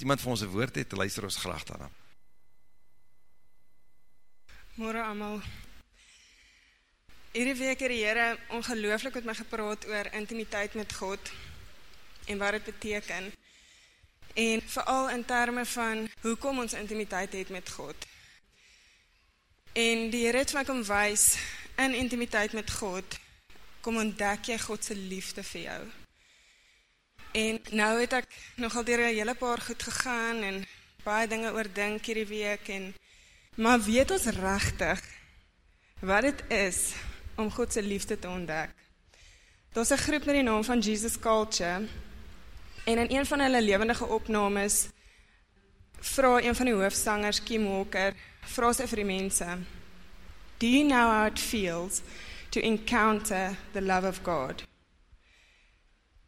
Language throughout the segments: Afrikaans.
As iemand vir ons een woord het, luister ons graag daarna. Morgen allemaal. Hierdie week het die Here ongelooflik met my gepraat oor intimiteit met God en wat dit beteken. En veral in terme van hoekom ons intimiteit het met God. En die Here het my kom wys in intimiteit met God kom ontdek jy God se liefde vir jou. En nou het ek nogal deur 'n hele paar goed gegaan en baie dinge oordink hierdie week en maar weet ons regtig wat dit is om God se liefde te ontdek. Daar's 'n groep met die naam van Jesus Culture en in een van hulle lewendige opnames vra een van die hoofsangers Kim Walker vra sy vir die mense Do you know how it feels to encounter the love of God?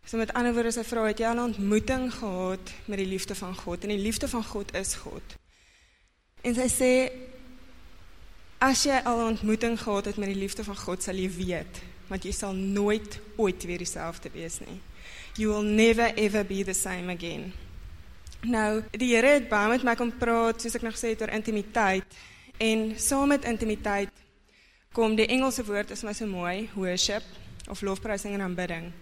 So met ander woorde sy vra het jy al 'n ontmoeting gehad met die liefde van God en die liefde van God is God. En sy sê As jy al 'n ontmoeting gehad het met die liefde van God, sal jy weet, want jy sal nooit ooit weer dieselfde wees nie. You will never ever be the same again. Nou, die Here het baie met my kom praat, soos ek nog gesê het oor intimiteit en saam met intimiteit kom die Engelse woord is my so mooi, worship of lofprysing en aanbidding.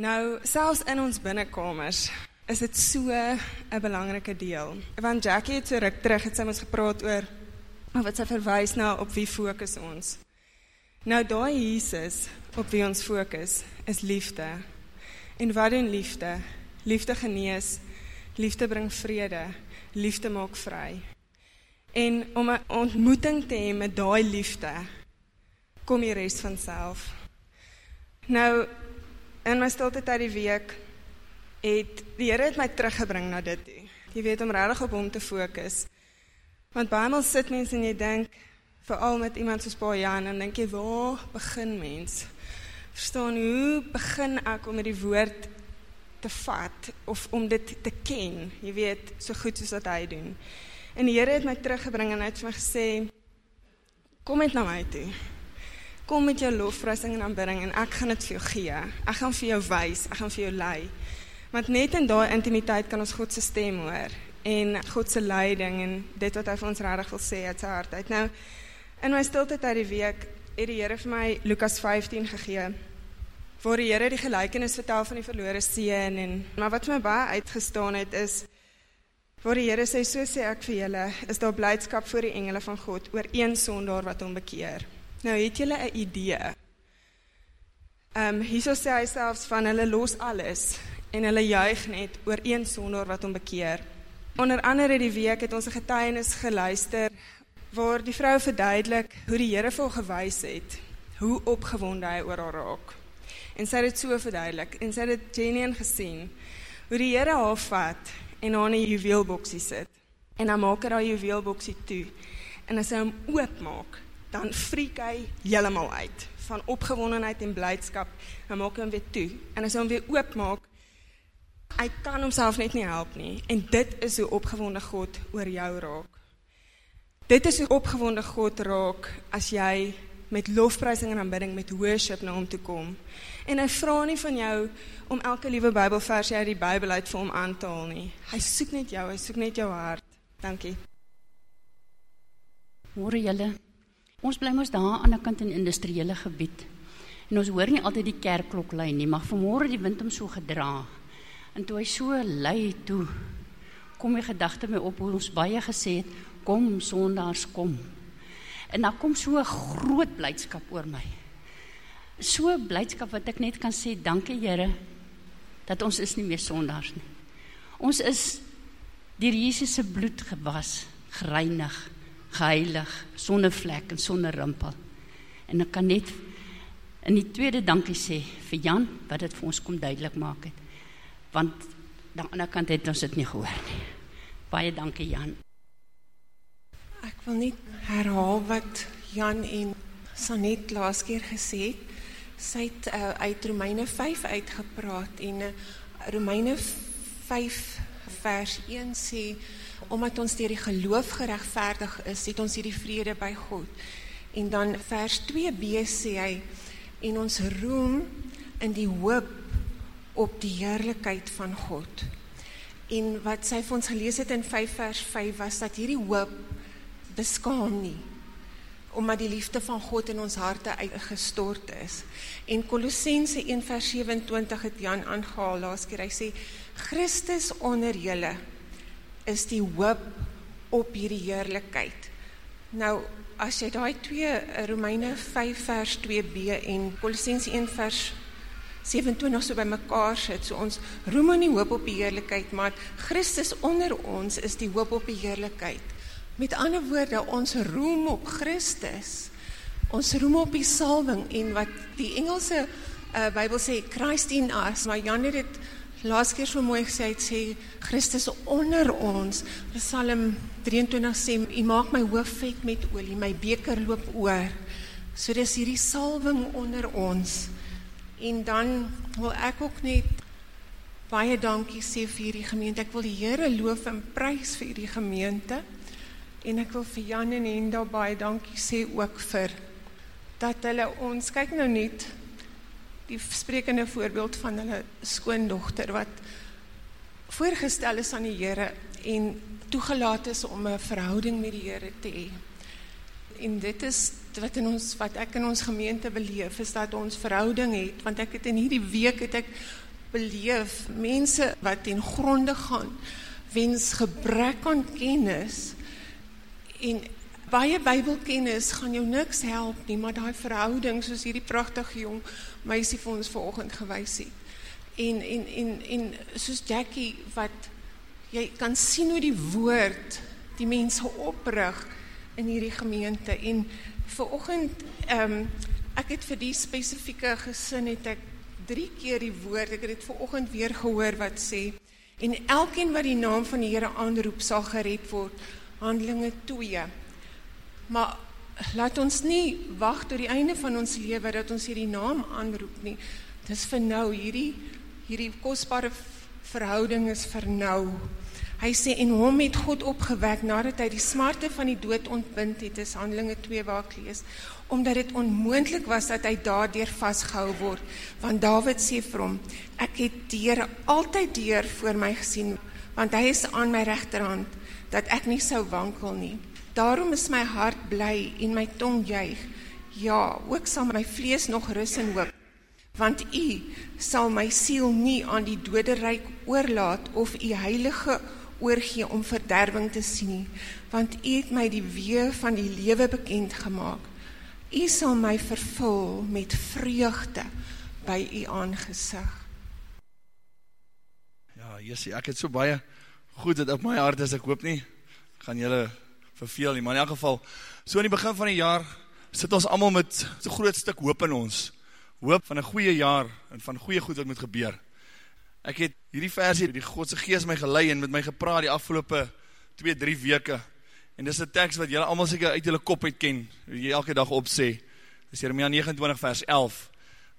Nou, selfs in ons binnekamers is dit so 'n belangrike deel. Want Jackie het so ruk terug het sy ons gepraat oor Maar wat sy verwys nou op wie fokus ons? Nou daai Jesus op wie ons fokus is liefde. En wat doen liefde? Liefde genees, liefde bring vrede, liefde maak vry. En om 'n ontmoeting te hê met daai liefde, kom die res van self. Nou in my stilte tyd die week het die Here het my teruggebring na dit toe. Jy weet om regtig op hom te fokus. Want baie maal sit mense en jy dink veral met iemand soos Paul Jan en dink jy waar begin mens? Verstaan hoe begin ek om met die woord te vat of om dit te ken? Jy weet so goed soos wat hy doen. En die Here het my teruggebring en hy het vir my gesê kom met na my toe. Kom met jou lofprysing en aanbidding en ek gaan dit vir jou gee. Ek gaan vir jou wys, ek gaan vir jou lei. Want net in daai intimiteit kan ons God se stem hoor en God se leiding en dit wat hy vir ons regtig wil sê uit sy hart uit. Nou in my stilte tyd die week het die Here vir my Lukas 15 gegee. Waar die Here die gelykenis vertel van die verlore seun en maar wat vir my baie uitgestaan het is waar die Here sê so sê ek vir julle is daar blydskap voor die engele van God oor een sondaar wat hom bekeer. Nou het julle 'n idee. Ehm um, hierso sê hy selfs van hulle los alles en hulle juig net oor een sondaar wat hom bekeer. Onder andere die week het ons 'n getuienis geluister waar die vrou verduidelik hoe die Here vir haar gewys het hoe opgewonde hy oor haar raak. En sy het dit so verduidelik en sy het dit genuen gesien hoe die Here haar vat en haar in 'n juweelboksie sit. En dan maak hy haar juweelboksie toe. En as hy hom oopmaak, dan friek hy heeltemal uit van opgewondenheid en blydskap. Dan maak hom weer toe. En as hy hom weer oopmaak, Hy kan homself net nie help nie en dit is hoe opgewonde God oor jou raak. Dit is hoe opgewonde God raak as jy met lofprysing en aanbidding met worship na hom toe kom. En hy vra nie van jou om elke liewe Bybelversie uit die Bybel uit vir hom aan te haal nie. Hy soek net jou, hy soek net jou hart. Dankie. Môre julle. Ons bly mos daar aan die ander kant in industriële gebied. En ons hoor nie altyd die kerkklok lui nie, maar vanmôre die wind hom so gedra. En toe hy so lui toe, kom my gedagte my op hoe ons baie gesê het, kom sondaars kom. En dan kom so 'n groot blydskap oor my. So blydskap wat ek net kan sê, dankie Here dat ons is nie meer sondaars nie. Ons is deur Jesus se bloed gewas, gereinig, geheilig, sonder vlek en sonder rimpel. En ek kan net in die tweede dankie sê vir Jan wat dit vir ons kom duidelik maak het want aan die ander kant het ons dit nie gehoor nie. Baie dankie Jan. Ek wil net herhaal wat Jan en Sanet laas keer gesê het. Sy het uh, uit Romeine 5 uitgepraat en uh, Romeine 5 vers 1 sê omdat ons deur die geloof geregverdig is, het ons hierdie vrede by God. En dan vers 2b sê hy en ons roem in die hoop op die heerlikheid van God. En wat sy vir ons gelees het in 5 vers 5 was dat hierdie hoop beskaam nie omdat die liefde van God in ons harte uitgestort is. En Kolossense 1 vers 27 het Jan aangehaal laas keer. Hy sê Christus onder julle is die hoop op hierdie heerlikheid. Nou as jy daai twee Romeine 5 vers 2b en Kolossense 1 vers 27 so bymekaar sit. So ons roem in die hoop op die heerlikheid, maar Christus onder ons is die hoop op die heerlikheid. Met ander woorde, ons roem op Christus. Ons roem op die salwing en wat die Engelse uh, Bybel sê Christ in us, maar Jan het dit laas keer so mooi gesê, het sê Christus onder ons. Psalm 23 sê, "U maak my hoof vet met olie, my beker loop oor." So dis hierdie salwing onder ons. En dan wil ek ook net baie dankie sê vir hierdie gemeente. Ek wil die Here loof en prys vir hierdie gemeente. En ek wil vir Jan en Henda baie dankie sê ook vir dat hulle ons kyk nou net die sprekende voorbeeld van hulle skoondogter wat voorgestel is aan die Here en toegelaat is om 'n verhouding met die Here te hê. En dit is wat in ons wat ek in ons gemeente beleef is dat ons verhouding het want ek het in hierdie week het ek beleef mense wat ten gronde gaan wens gebrek aan kennis en baie Bybelkennis gaan jou niks help nie maar daai verhouding soos hierdie pragtige jong meisie vir ons vanoggend gewys het. En en en en soos Jackie wat jy kan sien hoe die woord die mense oprig in hierdie gemeente. En vir oggend ehm um, ek het vir die spesifieke gesin het ek drie keer die woord ek het dit ver oggend weer gehoor wat sê en elkeen wat die naam van die Here aanroep sal gered word. Handelinge 2 maar laat ons nie wag tot die einde van ons lewe dat ons hierdie naam aanroep nie dis vir nou hierdie hierdie kosbare verhouding is vir nou Hy sê en hom het God opgewek nadat hy die smarte van die dood ontbind het, is Handelinge 2 waar ek lees, omdat dit onmoontlik was dat hy daardeur vasgehou word. Want Dawid sê vir hom, ek het die Here altyd deur voor my gesien, want hy is aan my regterhand dat ek nie sou wankel nie. Daarom is my hart bly en my tong juig. Ja, ook sal my vlees nog rus en hoop want u sal my siel nie aan die doderyk oorlaat of u heilige oorgee om verderwing te sien nie, want U het my die weë van die lewe bekend gemaak. U sal my vervul met vreugde by U aangesig. Ja, Jessie, ek het so baie goed dit op my hart is, ek hoop nie gaan julle verveel nie, maar in elk geval, so in die begin van die jaar sit ons allemaal met so groot stuk hoop in ons. Hoop van 'n goeie jaar en van goeie goed wat moet gebeur. Ek het hierdie versie, die Godse geest my gelei en met my gepraat die afgelope 2, 3 weke. En dis een tekst wat jylle allemaal seker uit jylle kop uit ken, jy elke dag opsê. Dis Jeremia 29 vers 11,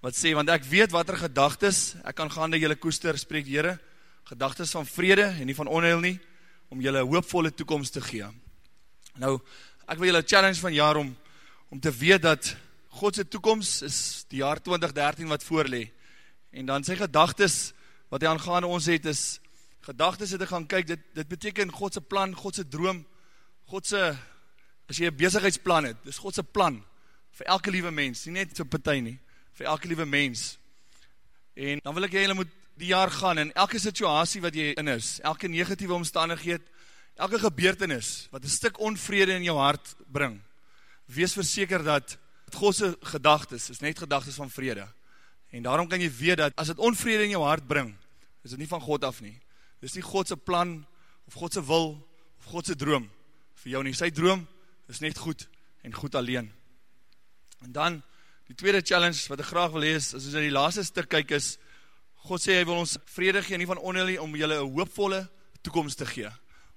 wat sê, want ek weet wat er gedagtes, ek kan gaande jylle koester, spreek jyre, gedagtes van vrede en nie van onheil nie, om jylle hoopvolle toekomst te gee. Nou, ek wil jylle challenge van jaar om, om te weet dat Godse toekomst is die jaar 2013 wat voorlee. En dan sy gedagtes, wat hy aangaande ons het is, gedagtes het te gaan kyk, dit, dit beteken Godse plan, Godse droom, Godse, as jy een bezigheidsplan het, dis Godse plan, vir elke liewe mens, nie net vir partij nie, vir elke liewe mens, en dan wil ek jy, jy moet die jaar gaan, en elke situasie wat jy in is, elke negatieve omstandigheid, elke gebeurtenis, wat een stuk onvrede in jou hart bring, wees verseker dat, Godse gedagtes, is net gedagtes van vrede, en daarom kan jy weet dat, as het onvrede in jou hart bring, is dit nie van God af nie. Dit is nie Godse plan, of Godse wil, of Godse droom, vir jou nie. Sy droom is net goed, en goed alleen. En dan, die tweede challenge, wat ek graag wil lees, as ons in die laaste stuk kyk is, God sê, hy wil ons vrede gee, nie van onheil nie, om julle een hoopvolle toekomst te gee.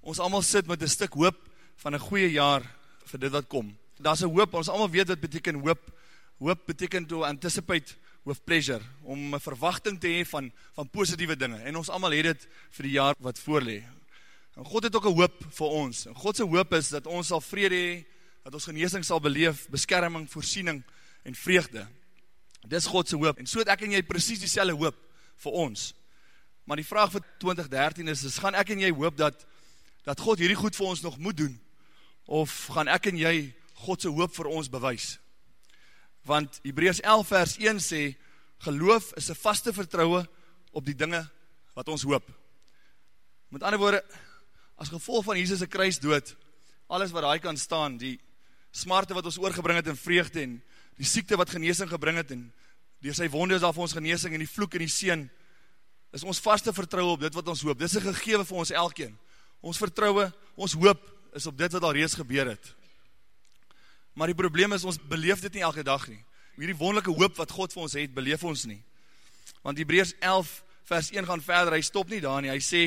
Ons allemaal sit met een stuk hoop, van een goeie jaar, vir dit wat kom. Daar is een hoop, ons allemaal weet wat beteken hoop, hoop beteken to anticipate with pleasure, om een verwachting te hee van, van positieve dinge, en ons allemaal het het vir die jaar wat voorlee. En God het ook een hoop vir ons, en Godse hoop is dat ons sal vrede hee, dat ons geneesing sal beleef, beskerming, voorsiening en vreugde. Dit is Godse hoop, en so het ek en jy precies die selle hoop vir ons. Maar die vraag vir 2013 is, is gaan ek en jy hoop dat, dat God hierdie goed vir ons nog moet doen? Of gaan ek en jy Godse hoop vir ons bewys? Want Hebreus 11 vers 1 sê, geloof is een vaste vertrouwe op die dinge wat ons hoop. Met ander woorde, as gevolg van Jesus' kruis dood, alles wat hy kan staan, die smarte wat ons oorgebring het in vreugde en die siekte wat geneesing gebring het en door sy wonde is al vir ons geneesing en die vloek en die seen, is ons vaste vertrouwe op dit wat ons hoop. Dit is een gegewe vir ons elkeen. Ons vertrouwe, ons hoop is op dit wat al reeds gebeur het. Maar die probleem is, ons beleef dit nie elke dag nie. Hierdie wonderlijke hoop wat God vir ons het, beleef ons nie. Want Hebreus 11 vers 1 gaan verder, hy stop nie daar nie, hy sê,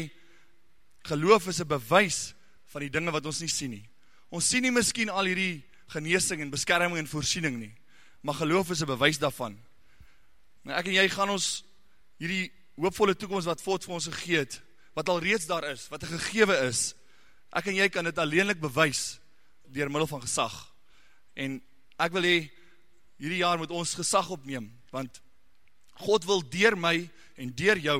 geloof is een bewys van die dinge wat ons nie sien nie. Ons sien nie miskien al hierdie geneesing en beskerming en voorsiening nie, maar geloof is een bewys daarvan. Nou ek en jy gaan ons hierdie hoopvolle toekomst wat God vir ons gegeet, wat al reeds daar is, wat een gegewe is, ek en jy kan dit alleenlik bewys, dier middel van gesag. En ek wil hee, hierdie jaar moet ons gesag opneem, want God wil dier my en dier jou,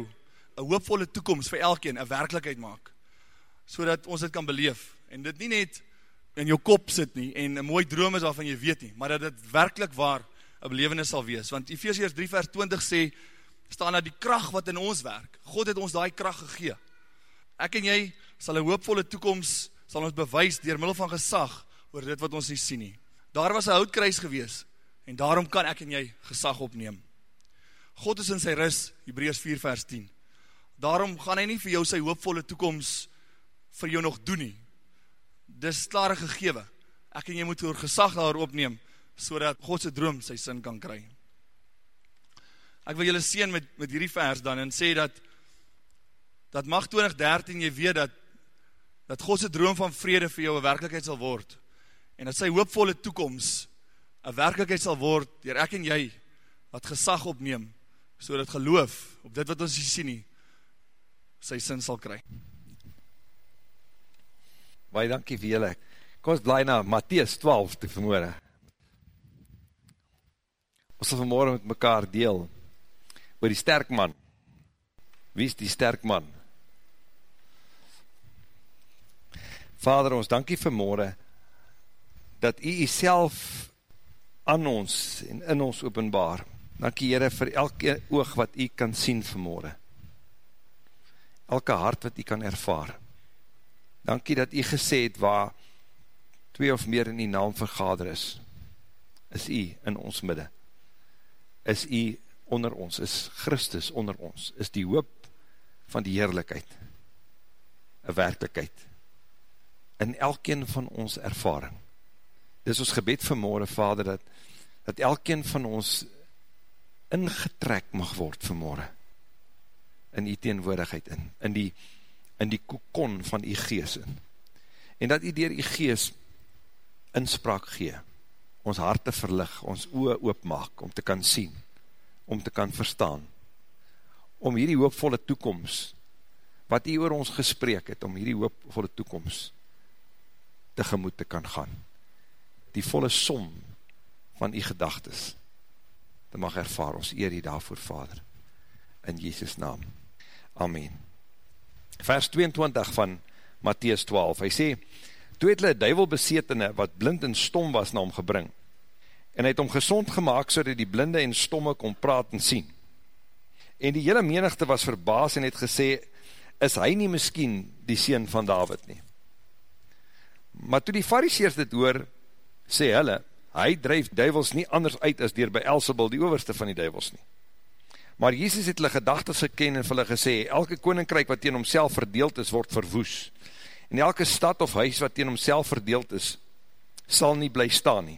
een hoopvolle toekomst vir elkeen, een werkelijkheid maak, so dat ons dit kan beleef, en dit nie net in jou kop sit nie, en een mooi droom is waarvan jy weet nie, maar dat dit werkelijk waar een belevenis sal wees, want Ephesians 3 vers 20 sê, staan dat die kracht wat in ons werk, God het ons die kracht gegee, ek en jy sal een hoopvolle toekomst, sal ons bewys dier middel van gesag, oor dit wat ons nie sien nie, daar was een houtkruis gewees, en daarom kan ek en jy gesag opneem, God is in sy ris, Hebreus 4 vers 10, daarom gaan hy nie vir jou sy hoopvolle toekomst vir jou nog doen nie, dis klare gegewe, ek en jy moet oor gesag daar opneem, so dat Godse droom sy sin kan kry. Ek wil julle sien met, met hierdie vers dan, en sê dat, dat mag 2013 jy weet dat, dat Godse droom van vrede vir jou een werkelijkheid sal word, en dat sy hoopvolle toekomst een werkelijkheid sal word, dier ek en jy, wat gesag opneem, so dat geloof, op dit wat ons sien nie, sy sin sal kry. Baie dankie vir julle. Kom ons blij na Matthies 12 te vermoorde. Ons sal vanmorgen met mekaar deel oor die sterk man. Wie is die sterk man? Vader, ons dankie vanmorgen dat u jyself aan ons en in ons openbaar. Dankie Heere vir elke oog wat u kan sien vanmorgen. Elke hart wat u kan ervaar. Dankie dat u gesê het waar twee of meer in die naam vergader is, is u in ons midde. Is u onder ons, is Christus onder ons, is die hoop van die heerlijkheid, een werkelijkheid, in elkeen van ons ervaring. Dit is ons gebed vanmorgen, Vader, dat, dat elkeen van ons ingetrek mag word vanmorgen, in die teenwoordigheid in, in die in die kokon van die gees in. En dat die dier die gees inspraak gee, ons harte verlig, ons oe oopmaak, om te kan sien, om te kan verstaan, om hierdie hoopvolle toekomst, wat die oor ons gesprek het, om hierdie hoopvolle toekomst tegemoet te kan gaan. Die volle som van die gedagtes, te mag ervaar ons eer die daarvoor, Vader, in Jesus naam. Amen vers 22 van Matthies 12, hy sê, toe het hulle duivel besetene, wat blind en stom was, na hom gebring, en hy het hom gezond gemaakt, so die blinde en stomme kon praat en sien. En die hele menigte was verbaas en het gesê, is hy nie miskien die sien van David nie? Maar toe die fariseers dit hoor, sê hulle, hy drijf duivels nie anders uit as dier by Elsebel, die overste van die duivels nie. Maar Jesus het hulle gedagtes geken en vir hulle gesê, elke koninkryk wat teen homself verdeeld is, word verwoes. En elke stad of huis wat teen homself verdeeld is, sal nie bly staan nie.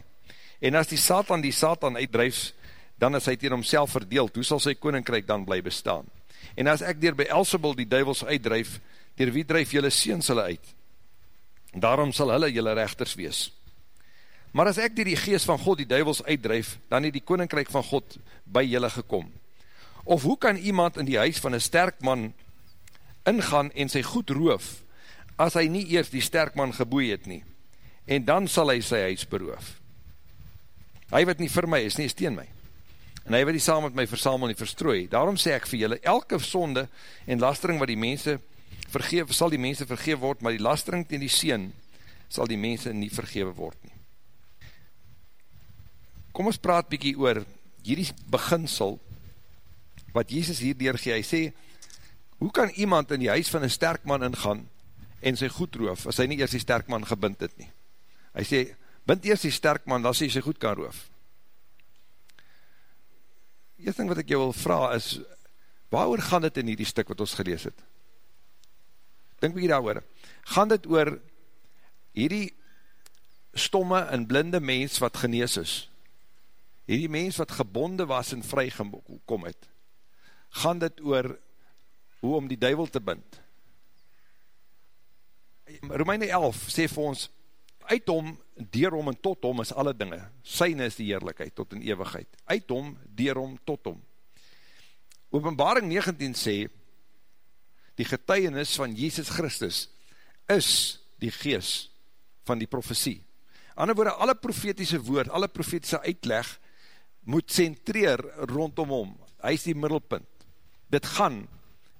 En as die Satan die Satan uitdrijf, dan is hy teen homself verdeeld, hoe sal sy koninkryk dan bly bestaan? En as ek dier by Elsebel die duivels uitdrijf, dier wie drijf jylle seens hulle uit? Daarom sal hulle jylle rechters wees. Maar as ek dier die geest van God die duivels uitdrijf, dan het die koninkryk van God by jylle gekom. Of hoe kan iemand in die huis van een sterk man ingaan en sy goed roof, as hy nie eers die sterk man geboei het nie, en dan sal hy sy huis beroof. Hy wat nie vir my is nie, is teen my. en hy wat die saam met my versamel en verstrooi. Daarom sê ek vir julle, elke sonde en lastering wat die mense vergeef, sal die mense vergeef word, maar die lastering ten die seen, sal die mense nie vergewe word nie. Kom ons praat bykie oor hierdie beginsel, wat Jesus hier deurgee, hy sê, hoe kan iemand in die huis van een sterk man ingaan, en sy goed roof, as hy nie eers die sterk man gebind het nie. Hy sê, bind eers die sterk man, dan sê sy goed kan roof eerst ding wat ek jou wil vraag is, waar gaan dit in hierdie stuk wat ons gelees het? Denk wie daar oor. Gaan dit oor hierdie stomme en blinde mens wat genees is? Hierdie mens wat gebonde was en vry gekom het? Gaan dit oor hoe om die duivel te bind? Romeine 11 sê vir ons, uit hom, dier hom en tot hom is alle dinge. Syne is die heerlijkheid tot in eeuwigheid. Uit hom, dier hom, tot hom. Openbaring 19 sê, die getuienis van Jesus Christus is die gees van die profesie. Ander woorde, alle profetiese woord, alle profetiese uitleg, moet centreer rondom hom. Hy is die middelpunt. Dit gaan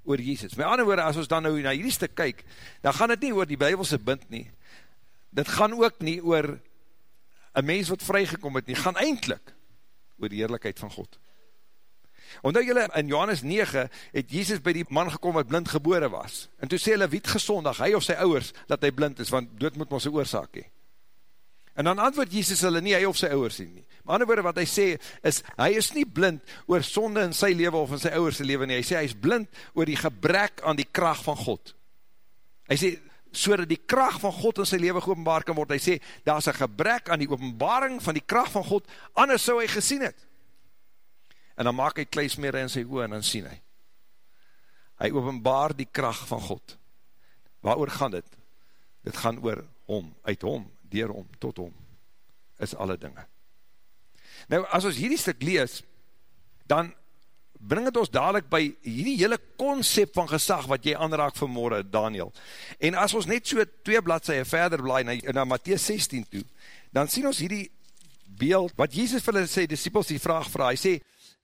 oor Jesus. Met ander woorde, as ons dan nou na hierdie stuk kyk, dan gaan het nie oor die bybelse bind nie, dit gaan ook nie oor een mens wat vrygekom het nie, gaan eindelijk oor die heerlijkheid van God. Omdat jylle in Johannes 9 het Jesus by die man gekom wat blind gebore was. En toe sê hulle, wie het gesondag, hy of sy ouwers, dat hy blind is, want dood moet ons sy oorzaak hee. En dan antwoord Jesus hulle nie, hy of sy ouwers nie. Maar ander woorde wat hy sê, is, hy is nie blind oor sonde in sy leven of in sy ouwers leven nie. Hy sê, hy is blind oor die gebrek aan die kracht van God. Hy sê, so dat die kracht van God in sy leven geopenbaar kan word. Hy sê, daar is een gebrek aan die openbaring van die kracht van God, anders sou hy gesien het. En dan maak hy kleismere in sy oor en dan sien hy. Hy openbaar die kracht van God. Waar gaan dit? Dit gaan oor hom, uit hom, dier hom, tot hom, is alle dinge. Nou, as ons hierdie stuk lees, dan bring het ons dadelijk by hierdie hele concept van gesag wat jy aanraak vanmorgen, Daniel. En as ons net so twee bladseie verder blaai na, na Matthäus 16 toe, dan sien ons hierdie beeld, wat Jesus vir hulle sê, disciples die vraag vraag, hy sê,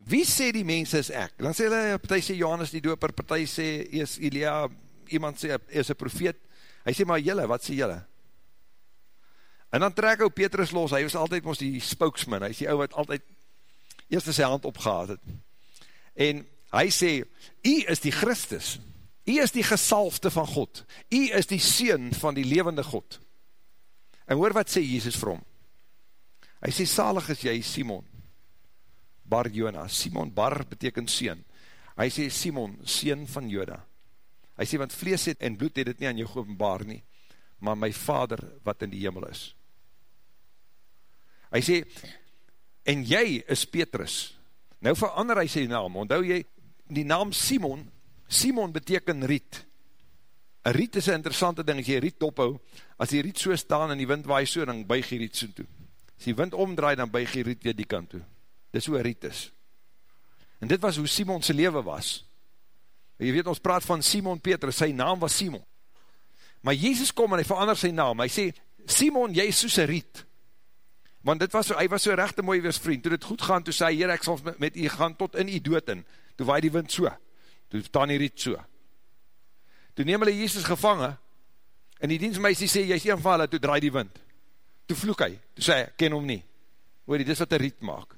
wie sê die mense is ek? Dan sê hulle, partij sê Johannes die doper, partij sê, is Elia, iemand sê, is een profeet, hy sê, maar jylle, wat sê jylle? En dan trek ou Petrus los, hy was altyd ons die spokesman, hy sê ou wat altyd eerst sy hand opgehaad het en hy sê, hy is die Christus, hy is die gesalfte van God, hy is die Seen van die levende God. En hoor wat sê Jesus vir hom? Hy sê, salig is jy Simon, Bar Jona, Simon Bar beteken Seen. Hy sê, Simon, Seen van Joda. Hy sê, want vlees het en bloed het het nie aan jou geopenbaar nie, maar my vader wat in die hemel is. Hy sê, en jy is Petrus, Nou verander hy sy naam, onthou jy, die naam Simon, Simon beteken riet. Een riet is een interessante ding, as jy riet ophou, as die riet so staan en die wind waai so, dan buig die riet so toe. As die wind omdraai, dan buig die riet weer die kant toe. Dit is hoe een riet is. En dit was hoe Simon sy leven was. Jy weet, ons praat van Simon Petrus, sy naam was Simon. Maar Jezus kom en hy verander sy naam, hy sê, Simon, jy is soos een riet want dit was, hy was so rechte mooi wees vriend, toe dit goed gaan, toe sê hy, hier, ek sal met, met u gaan tot in u dood in, toe waai die wind so, toe staan die riet so, toe neem hulle Jesus gevangen, en die dienstmeisie sê, jy is een van hulle, toe draai die wind, toe vloek hy, toe sê hy, ken hom nie, hoor die, dis wat die riet maak,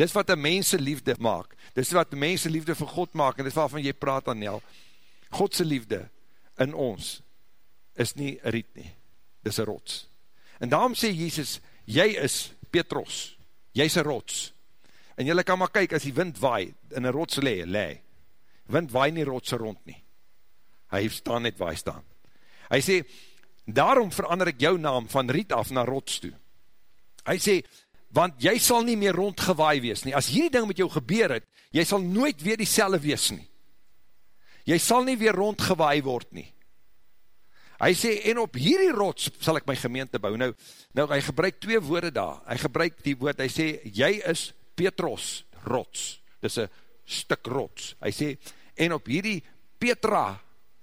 dis wat die mense liefde maak, dis wat mense liefde vir God maak, en dis waarvan jy praat aan Nel, Godse liefde in ons, is nie een riet nie, dis een rots, en daarom sê Jesus, jy is Petros, jy is een rots, en jylle kan maar kyk, as die wind waai, in een rots le, le, wind waai nie rotse rond nie, hy staan net waar hy staan, hy sê, daarom verander ek jou naam van riet af na rots toe, hy sê, want jy sal nie meer rondgewaai wees nie, as hierdie ding met jou gebeur het, jy sal nooit weer die wees nie, jy sal nie weer rondgewaai word nie, Hy sê, en op hierdie rots sal ek my gemeente bou. Nou, nou hy gebruik twee woorde daar. Hy gebruik die woord, hy sê, jy is Petros, rots. Dis een stuk rots. Hy sê, en op hierdie Petra,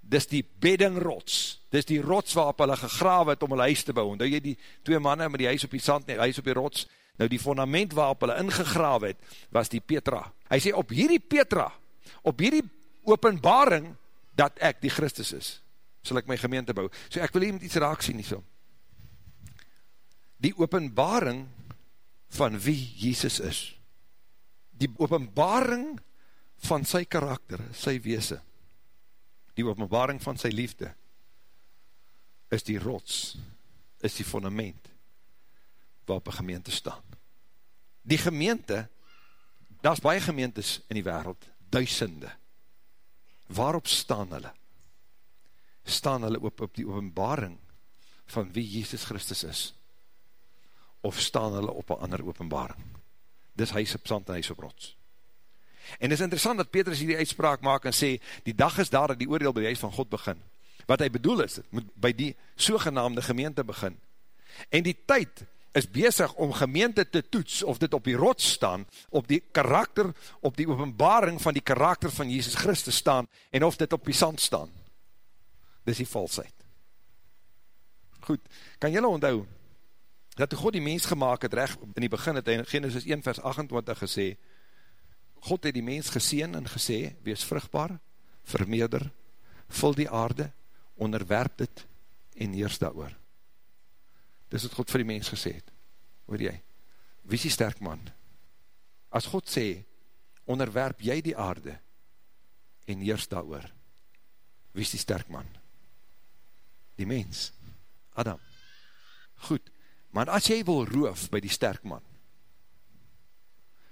dis die bedding rots. Dis die rots waarop hulle gegrawe het om hulle huis te bou. En jy die twee manne met die huis op die sand, nie, huis op die rots, Nou die fundament waarop hulle ingegrawe het, was die Petra. Hy sê, op hierdie Petra, op hierdie openbaring, dat ek die Christus is, sal ek my gemeente bou. So ek wil hier met iets raak sien nie so. Die openbaring van wie Jesus is. Die openbaring van sy karakter, sy weese. Die openbaring van sy liefde is die rots, is die fundament waarop een gemeente staan. Die gemeente, daar is baie gemeentes in die wereld, duisende. Waarop staan hulle? Staan hulle op, op die openbaring van wie Jesus Christus is? Of staan hulle op een ander openbaring? Dis huis op sand en huis op rots. En is interessant dat Petrus hier die uitspraak maak en sê, die dag is daar dat die oordeel by die huis van God begin. Wat hy bedoel is, het moet by die sogenaamde gemeente begin. En die tyd is bezig om gemeente te toets, of dit op die rots staan, op die karakter, op die openbaring van die karakter van Jesus Christus staan, en of dit op die sand staan. Dis die valsheid. Goed, kan jylle onthou, dat God die mens gemaakt het, recht in die begin het, in Genesis 1 vers 28 gesê, God het die mens geseen en gesê, wees vruchtbaar, vermeerder, vul die aarde, onderwerp dit en heers daar oor. Dis wat God vir die mens gesê het. Hoor jy? Wie is die sterk man? As God sê, onderwerp jy die aarde en heers daar oor. Wie is die sterk man? Die mens. Adam. Goed. Maar as jy wil roof by die sterk man,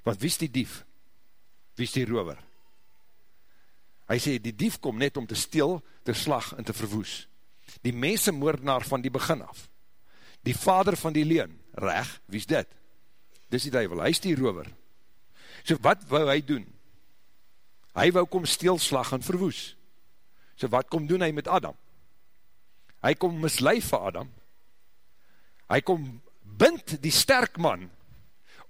want wie is die dief? Wie is die rover? Hy sê, die dief kom net om te stil, te slag en te verwoes. Die mensenmoordenaar van die begin af die vader van die leen, reg, wie is dit? Dis die duivel, hy is die rover. So wat wou hy doen? Hy wou kom steelslag en verwoes. So wat kom doen hy met Adam? Hy kom mislui vir Adam. Hy kom bind die sterk man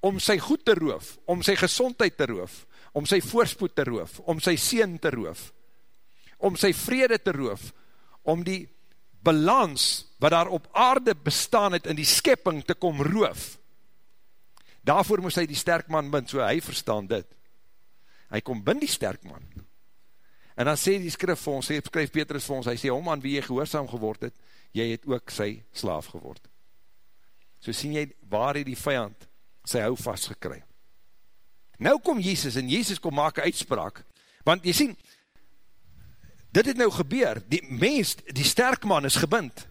om sy goed te roof, om sy gezondheid te roof, om sy voorspoed te roof, om sy seen te roof, om sy vrede te roof, om die balans wat daar op aarde bestaan het in die skepping te kom roof. Daarvoor moes hy die sterkman bind, so hy verstaan dit. Hy kom bind die sterkman. En dan sê die skrif vir ons, skryf Petrus vir ons, hy sê, om aan wie jy gehoorzaam geword het, jy het ook sy slaaf geword. So sien jy, waar het die vijand sy hou vastgekry. Nou kom Jezus, en Jezus kom maak uitspraak, want jy sien, dit het nou gebeur, die mens, die sterkman is gebind,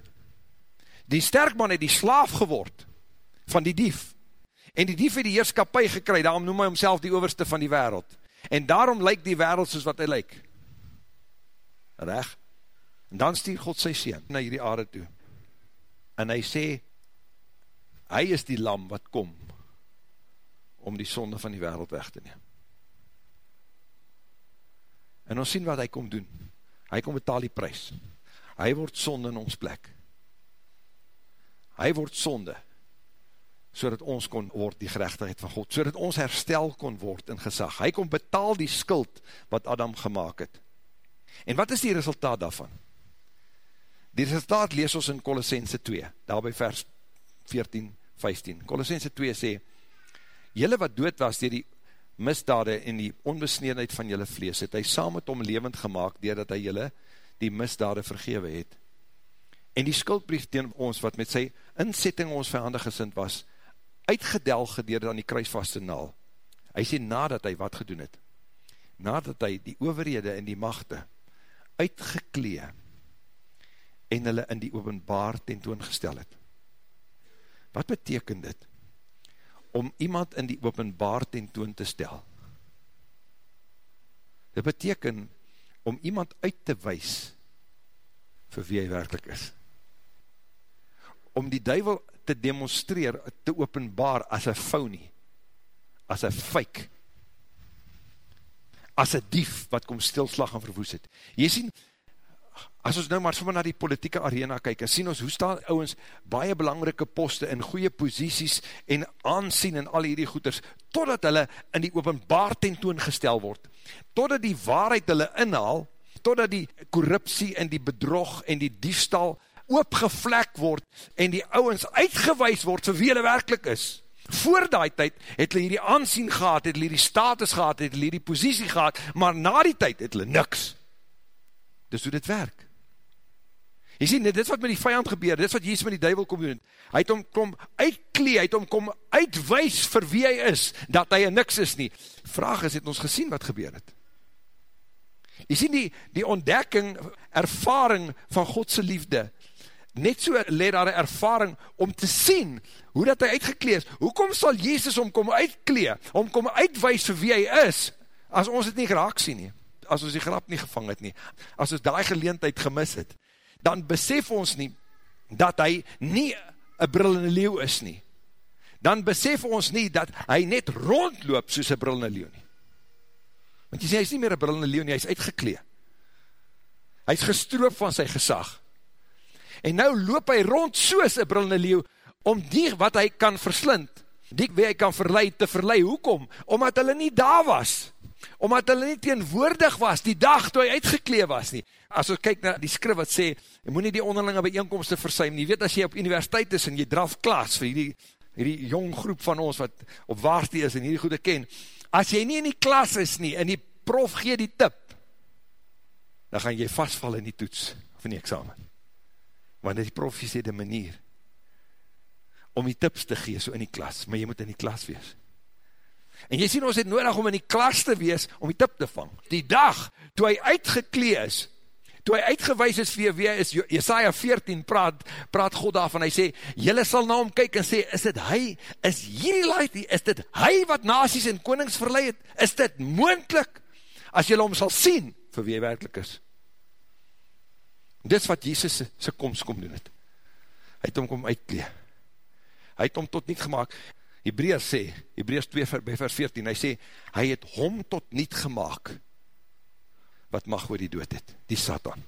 die sterkman het die slaaf geword, van die dief, en die dief het die heerskapie gekry, daarom noem hy homself die overste van die wereld, en daarom lyk die wereld soos wat hy lyk, reg, en dan stuur God sy sien, na hierdie aarde toe, en hy sê, hy is die lam wat kom, om die sonde van die wereld weg te neem, en ons sien wat hy kom doen, hy kom betaal die prijs, hy word sonde in ons plek, hy word sonde, so dat ons kon word die gerechtigheid van God, so dat ons herstel kon word in gezag, hy kom betaal die skuld wat Adam gemaakt het, en wat is die resultaat daarvan? Die resultaat lees ons in Colossense 2, daar by vers 14, 15, Colossense 2 sê, jylle wat dood was dier die misdade en die onbesneedheid van jylle vlees, het hy saam met hom levend gemaakt, doordat hy jylle die misdade vergewe het. En die skuldbrief teen ons, wat met sy inzetting ons vijandig gesind was, uitgedel gedeerd aan die kruisvaste naal. Hy sê nadat hy wat gedoen het, nadat hy die overhede en die machte uitgeklee en hulle in die openbaar tentoongestel het. Wat beteken dit? Om iemand in die openbaar tentoon te stel. Dit beteken om iemand uit te wees vir wie hy werkelijk is. Om die duivel te demonstreer, te openbaar as een phony, as een fake, as een dief wat kom stilslag en verwoes het. Jy sien, as ons nou maar sommer na die politieke arena kyk, en sien ons, hoe staan ouwens baie belangrike poste in goeie posisies en aansien en al hierdie goeders, totdat hulle in die openbaar tentoon gestel word, totdat die waarheid hulle inhaal, totdat die korruptie en die bedrog en die diefstal oopgevlek word en die ouwens uitgewees word vir wie hulle werkelijk is. Voor die tyd het hulle hierdie aansien gehad, het hulle hierdie status gehad, het hulle hierdie positie gehad, maar na die tyd het hulle niks. Dis hoe dit werk. Jy sien, dit is wat met die vijand gebeur, dit is wat Jesus met die duivel kom doen. Hy het hom kom uitklee, hy het hom kom uitwijs vir wie hy is, dat hy niks is nie. Vraag is, het ons gesien wat gebeur het? Jy sien die, die ontdekking, ervaring van Godse liefde, net so leed daar een ervaring om te sien hoe dat hy uitgekleed is. Hoekom sal Jezus om kom uitkleed, om kom uitwijs vir wie hy is, as ons het nie geraak sien nie, as ons die grap nie gevang het nie, as ons die geleentheid gemis het, dan besef ons nie, dat hy nie een brillende leeuw is nie. Dan besef ons nie, dat hy net rondloop soos een brillende leeuw nie. Want jy sê, hy is nie meer een brillende leeuw nie, hy is uitgekleed. Hy is gestroop van sy gesag en nou loop hy rond soos een brillende leeuw, om die wat hy kan verslind, die wie hy kan verlei, te verlei, hoekom? Omdat hulle nie daar was, omdat hulle nie teenwoordig was, die dag toe hy uitgekleed was nie. As ons kyk na die skrif wat sê, jy moet nie die onderlinge bijeenkomste versuim, nie weet as jy op universiteit is en jy draf klas vir die, die jong groep van ons wat op waarstie is en hierdie goede ken, as jy nie in die klas is nie, en die prof gee die tip, dan gaan jy vastval in die toets, in die examen want die profie sê die manier, om die tips te gee, so in die klas, maar jy moet in die klas wees. En jy sien, ons het nodig om in die klas te wees, om die tip te vang. Die dag, toe hy uitgeklee is, toe hy uitgewees is vir wie is, Jesaja 14 praat, praat God daarvan, hy sê, jylle sal na hom kyk en sê, is dit hy, is hierdie laat, is dit hy wat nasies en konings verleid het, is dit moendlik, as jylle hom sal sien, vir wie hy werkelijk is. Dit is wat Jesus sy komst kom doen het. Hy het hom kom uitklee. Hy het hom tot niet gemaakt. Hebreus sê, Hebreus 2 vers 14, hy sê, hy het hom tot niet gemaakt, wat mag oor die dood het, die Satan.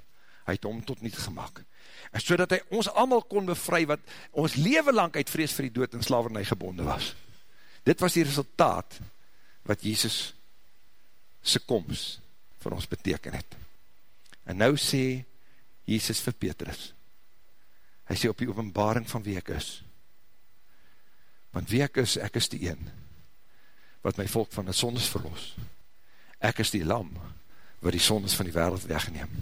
Hy het hom tot niet gemaakt. En so dat hy ons allemaal kon bevry, wat ons leven lang uit vrees vir die dood en slavernij gebonden was. Dit was die resultaat, wat Jesus sy komst vir ons beteken het. En nou sê, Jesus vir Petrus. Hy sê op die openbaring van wie ek is. Want wie ek is, ek is die een, wat my volk van die sondes verlos. Ek is die lam, wat die sondes van die wereld wegneem.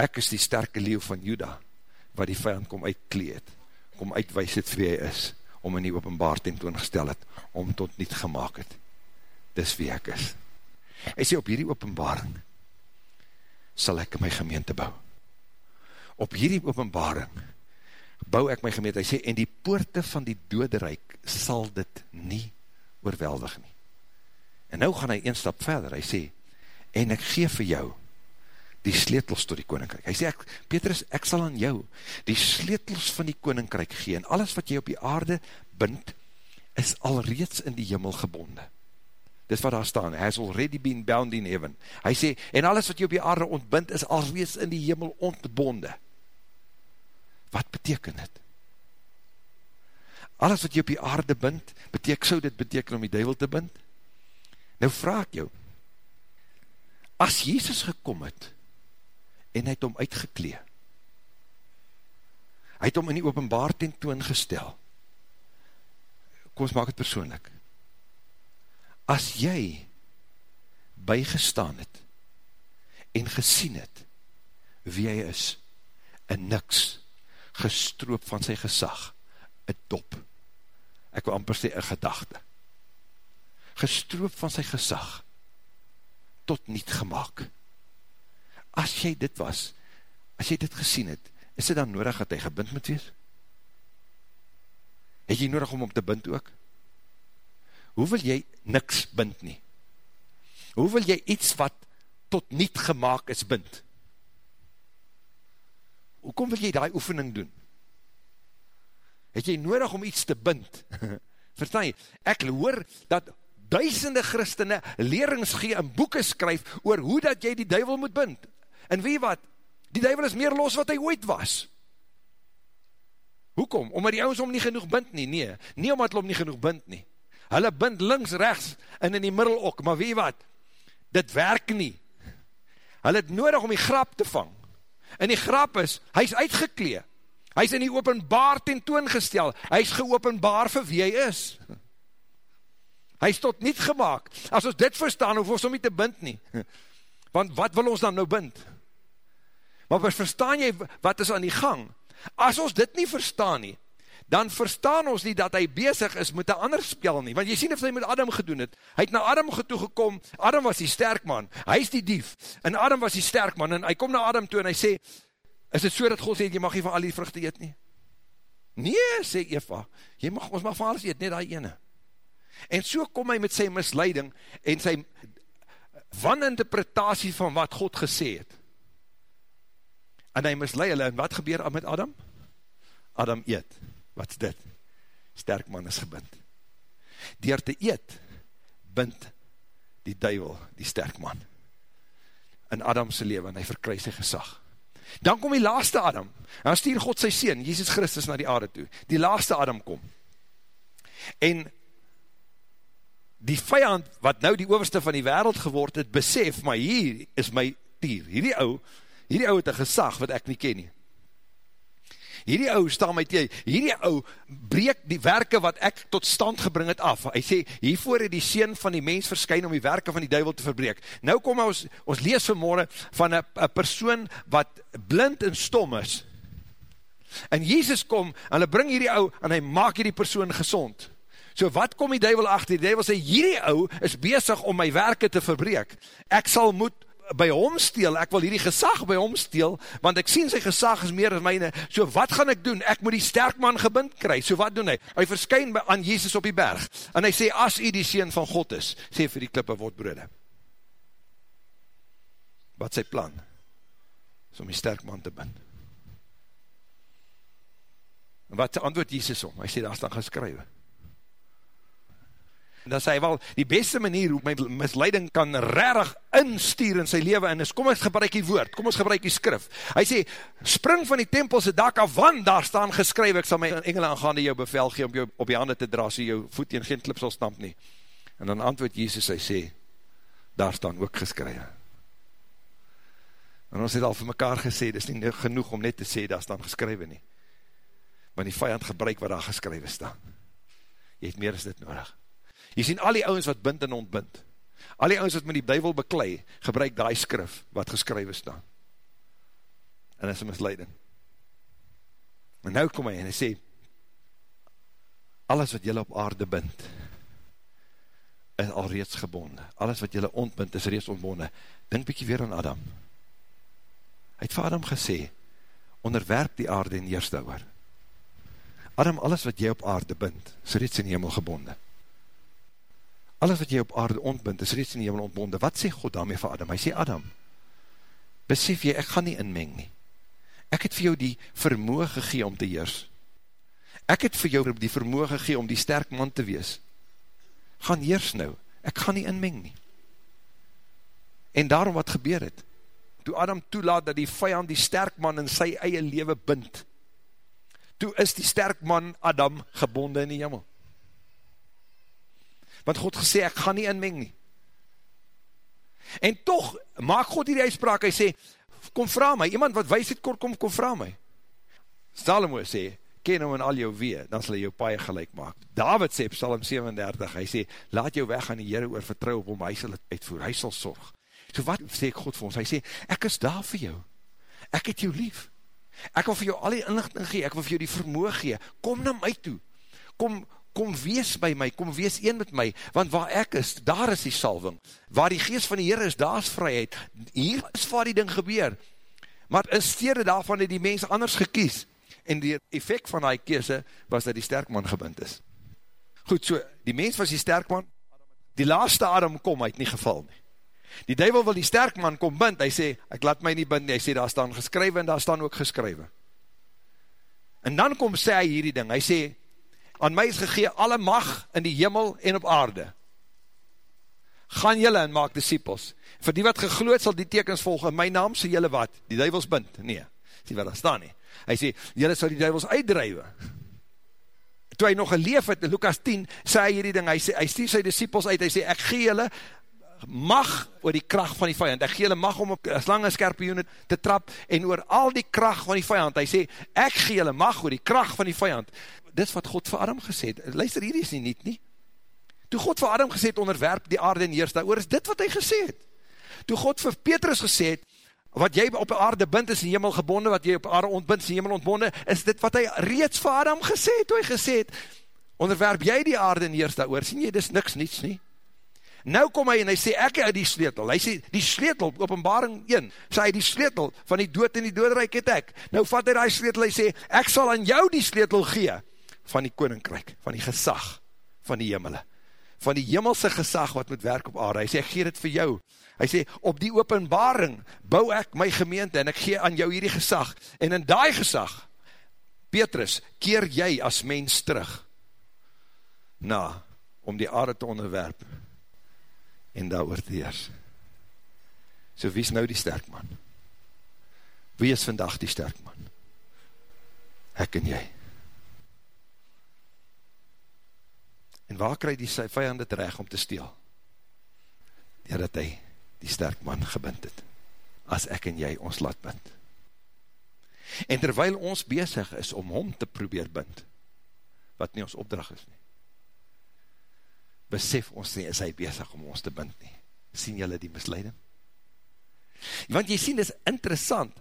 Ek is die sterke leeuw van Juda, wat die vijand kom uitkleed, kom uitwijs het wie hy is, om in die openbaar tentoongestel het, om tot niet gemaakt het. Dis wie ek is. Hy sê op hierdie openbaring, sal ek my gemeente bouw op hierdie openbaring bou ek my gemeente, hy sê, en die poorte van die doderijk sal dit nie oorweldig nie. En nou gaan hy een stap verder, hy sê, en ek gee vir jou die sleetels tot die koninkrijk. Hy sê, ek, Petrus, ek sal aan jou die sleetels van die koninkrijk gee, en alles wat jy op die aarde bind, is alreeds in die jimmel gebonde. Dis wat daar staan, has already been bound in heaven. Hy sê, en alles wat jy op die aarde ontbind, is alreeds in die jimmel ontbonde. Wat beteken dit? Alles wat jy op die aarde bind, beteken, so dit beteken om die duivel te bind? Nou vraag jou, as Jezus gekom het, en hy het om uitgeklee, hy het om in die openbaar tentoon gestel, kom ons maak het persoonlik, as jy bygestaan het, en gesien het, wie hy is, en niks, gestroop van sy gesag, een dop, ek wil amper sê, een gedachte, gestroop van sy gesag, tot niet gemaakt. As jy dit was, as jy dit gesien het, is dit dan nodig dat hy gebind moet wees? Het jy nodig om om te bind ook? Hoe wil jy niks bind nie? Hoe wil jy iets wat tot niet gemaakt is bind? Hoekom wil jy die oefening doen? Het jy nodig om iets te bind? Verstaan jy, ek hoor dat duisende christene lerings gee en boeken skryf oor hoe dat jy die duivel moet bind. En wie wat? Die duivel is meer los wat hy ooit was. Hoekom? Omdat die ouwens om nie genoeg bind nie, nee. Nie omdat hulle om nie genoeg bind nie. Hulle bind links, rechts en in die middel ook, maar wie wat? Dit werk nie. Hulle het nodig om die grap te vang. En die grap is, hy is uitgeklee. Hy is in die openbaar tentoongestel. Hy is geopenbaar vir wie hy is. Hy is tot niet gemaakt. As ons dit verstaan, hoef ons om nie te bind nie. Want wat wil ons dan nou bind? Maar verstaan jy wat is aan die gang? As ons dit nie verstaan nie, dan verstaan ons nie dat hy bezig is met een ander spel nie. Want jy sien of hy met Adam gedoen het. Hy het na Adam getoe gekom, Adam was die sterk man, hy is die dief, en Adam was die sterk man, en hy kom na Adam toe en hy sê, is het so dat God sê, jy mag nie van al die vruchte eet nie? Nee, sê Eva, jy mag, ons mag van alles eet, net die ene. En so kom hy met sy misleiding, en sy waninterpretatie van wat God gesê het. En hy misleid hulle, en wat gebeur met Adam? Adam eet wat is dit? Sterk man is gebind. Door te eet, bind die duivel, die sterk man, in Adamse leven, en hy verkry sy gesag. Dan kom die laaste Adam, en dan stuur God sy sien, Jesus Christus na die aarde toe, die laaste Adam kom, en die vijand, wat nou die overste van die wereld geword het, besef, maar hier is my tier, hierdie ou, hierdie ou het een gesag, wat ek nie ken nie, hierdie ou staan my tegen, hierdie ou breek die werke wat ek tot stand gebring het af. Hy sê, hiervoor het die sien van die mens verskyn om die werke van die duivel te verbreek. Nou kom ons, ons lees vanmorgen van een persoon wat blind en stom is. En Jezus kom, en hy bring hierdie ou, en hy maak hierdie persoon gezond. So wat kom die duivel achter? Die duivel sê, hierdie ou is bezig om my werke te verbreek. Ek sal moet by hom steel, ek wil hierdie gesag by hom steel, want ek sien sy gesag is meer as myne, so wat gaan ek doen? Ek moet die sterk man gebind kry, so wat doen hy? Hy verskyn aan Jesus op die berg, en hy sê, as hy die Seen van God is, sê vir die klippe word brode. Wat sy plan? Is om die sterk man te bind. En wat antwoord Jesus om? Hy sê, daar is dan geskrywe. Dan sê hy, wel, die beste manier hoe my misleiding kan rarig instuur in sy leven, en is, kom ons gebruik die woord, kom ons gebruik die skrif. Hy sê, spring van die tempelse dak af, want daar staan geskryf, ek sal my engele aangaande jou bevel gee, om jou op die handen te dra, so jou voet in geen klip sal stamp nie. En dan antwoord Jesus, hy sê, daar staan ook geskryf. En ons het al vir mekaar gesê, dit is nie genoeg om net te sê, daar staan geskryf nie. Want die vijand gebruik wat daar geskryf staan. Jy het meer as dit nodig. Jy sien al die ouwens wat bind en ontbind, al die ouwens wat met die duivel beklei, gebruik die skrif wat geskrywe staan. En is een misleiding. En nou kom hy en hy sê, alles wat jylle op aarde bind, is al reeds gebonde. Alles wat jylle ontbind, is reeds ontbonde. Denk bykie weer aan Adam. Hy het vir Adam gesê, onderwerp die aarde in eerste oor. Adam, alles wat jy op aarde bind, is reeds in hemel gebonde alles wat jy op aarde ontbind, is reeds in die hemel ontbonde. Wat sê God daarmee vir Adam? Hy sê, Adam, besef jy, ek gaan nie inmeng nie. Ek het vir jou die vermoe gegee om te heers. Ek het vir jou die vermoe gegee om die sterk man te wees. Gaan heers nou. Ek gaan nie inmeng nie. En daarom wat gebeur het, toe Adam toelaat dat die vijand die sterk man in sy eie leven bind, toe is die sterk man Adam gebonde in die hemel want God gesê, ek gaan nie inmeng nie. En toch, maak God hierdie uitspraak, hy sê, kom vraag my, iemand wat wees het kort, kom, kom vraag my. Salomo sê, ken hom in al jou wee, dan sal hy jou paie gelijk maak. David sê, Psalm 37, hy sê, laat jou weg aan die Heere oor vertrouw op hom, hy sal het uitvoer, hy sal sorg. So wat sê God vir ons? Hy sê, ek is daar vir jou. Ek het jou lief. Ek wil vir jou al die inlichting gee, ek wil vir jou die vermoe gee. Kom na my toe. Kom, kom wees by my, kom wees een met my, want waar ek is, daar is die salving, waar die geest van die Heer is, daar is vryheid, hier is waar die ding gebeur, maar in stede daarvan het die mens anders gekies, en die effect van die kese, was dat die sterkman gebind is. Goed, so, die mens was die sterkman, die laaste Adam kom, hy het nie geval nie. Die duivel wil die sterkman kom bind, hy sê, ek laat my nie bind nie, hy sê, daar staan geskrywe, en daar staan ook geskrywe. En dan kom sê hy hierdie ding, hy sê, aan my is gegee alle mag in die hemel en op aarde. Gaan jylle en maak disciples. Voor die wat gegloed sal die tekens volg, in my naam sê jylle wat? Die duivels bind? Nee, sê wat daar staan nie. Hy sê, jylle sal die duivels uitdrijwe. Toe hy nog geleef het, in Lukas 10, sê hy hierdie ding, hy, sê, hy stief sy disciples uit, hy sê, ek gee jylle mag oor die kracht van die vijand, ek gee julle mag om op slang en skerpioene te trap, en oor al die kracht van die vijand, hy sê, ek gee julle mag oor die kracht van die vijand, dit is wat God vir Adam gesê het, luister hier is nie niet nie, toe God vir Adam gesê het, onderwerp die aarde en heers, daar is dit wat hy gesê het, toe God vir Petrus gesê het, wat jy op aarde bind is in die hemel gebonden, wat jy op aarde ontbind is in die hemel ontbonden, is dit wat hy reeds vir Adam gesê het, toe hy gesê het, onderwerp jy die aarde en heers daar oor, sien jy, dit is niks niets nie, Nou kom hy en hy sê, ek het die sleutel. Hy sê, die sleutel, openbaring 1, sê hy die sleutel van die dood en die doodrijk het ek. Nou vat hy die sleutel, hy sê, ek sal aan jou die sleutel gee, van die koninkryk, van die gesag, van die hemele. Van die hemelse gesag wat moet werk op aarde. Hy sê, ek gee dit vir jou. Hy sê, op die openbaring, bou ek my gemeente, en ek gee aan jou hierdie gesag. En in die gesag, Petrus, keer jy as mens terug, na, om die aarde te onderwerp, en daar oor te heers. So wie is nou die sterk man? Wie is vandag die sterk man? Ek en jy. En waar krij die vijand het recht om te steel? Ja, dat hy die sterk man gebind het. As ek en jy ons laat bind. En terwyl ons bezig is om hom te probeer bind, wat nie ons opdracht is nie, besef ons nie, is hy bezig om ons te bind nie. Sien jylle die misleiding? Want jy sien, dit is interessant.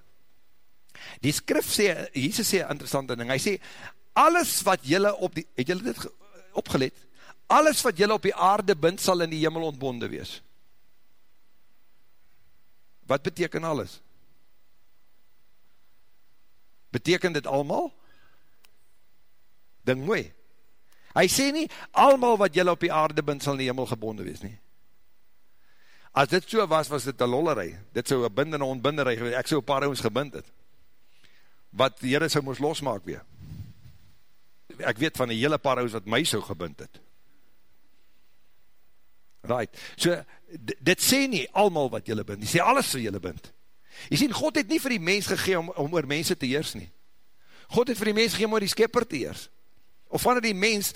Die skrif sê, Jesus sê interessant ding, hy sê, alles wat jylle op die, het jylle dit opgelet, alles wat jylle op die aarde bind, sal in die hemel ontbonde wees. Wat beteken alles? Beteken dit allemaal? Ding mooi. Hy sê nie, almal wat jylle op die aarde bind, sal in die hemel gebonden wees nie. As dit so was, was dit een lollerij. Dit sou een bind en een ontbinderij gewees. Ek sou een paar ouwens gebind het. Wat die heren sou moes losmaak weer. Ek weet van die hele paar ouwens wat my sou gebind het. Right. So, dit sê nie almal wat jylle bind. Die sê alles wat jylle bind. Jy sien, God het nie vir die mens gegeen om, om oor mense te heers nie. God het vir die mens gegeen om oor die skepper te heers of wanneer die mens,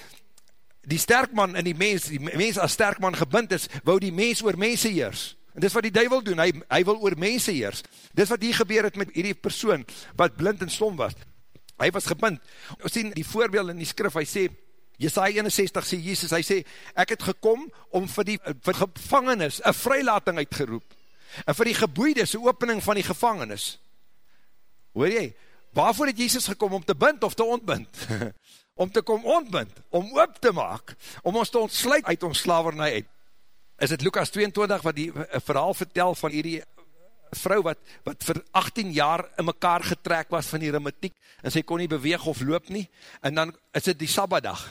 die sterkman in die mens, die mens as sterkman gebind is, wou die mens oor mense heers. En dis wat die duivel doen, hy, hy wil oor mense heers. Dis wat hier gebeur het met hierdie persoon, wat blind en stom was. Hy was gebind. Ons sien die voorbeeld in die skrif, hy sê, Jesaja 61 sê Jesus, hy sê, ek het gekom om vir die vir gevangenis, een vrylating uitgeroep, en vir die geboeides, een opening van die gevangenis. Hoor jy, waarvoor het Jesus gekom, om te bind of te ontbind? om te kom ontbind, om oop te maak, om ons te ontsluit uit ons slavernij uit. Is het Lukas 22 wat die eh, verhaal vertel van hierdie vrou wat, wat vir 18 jaar in mekaar getrek was van die rematiek, en sy kon nie beweeg of loop nie, en dan is het die sabbadag,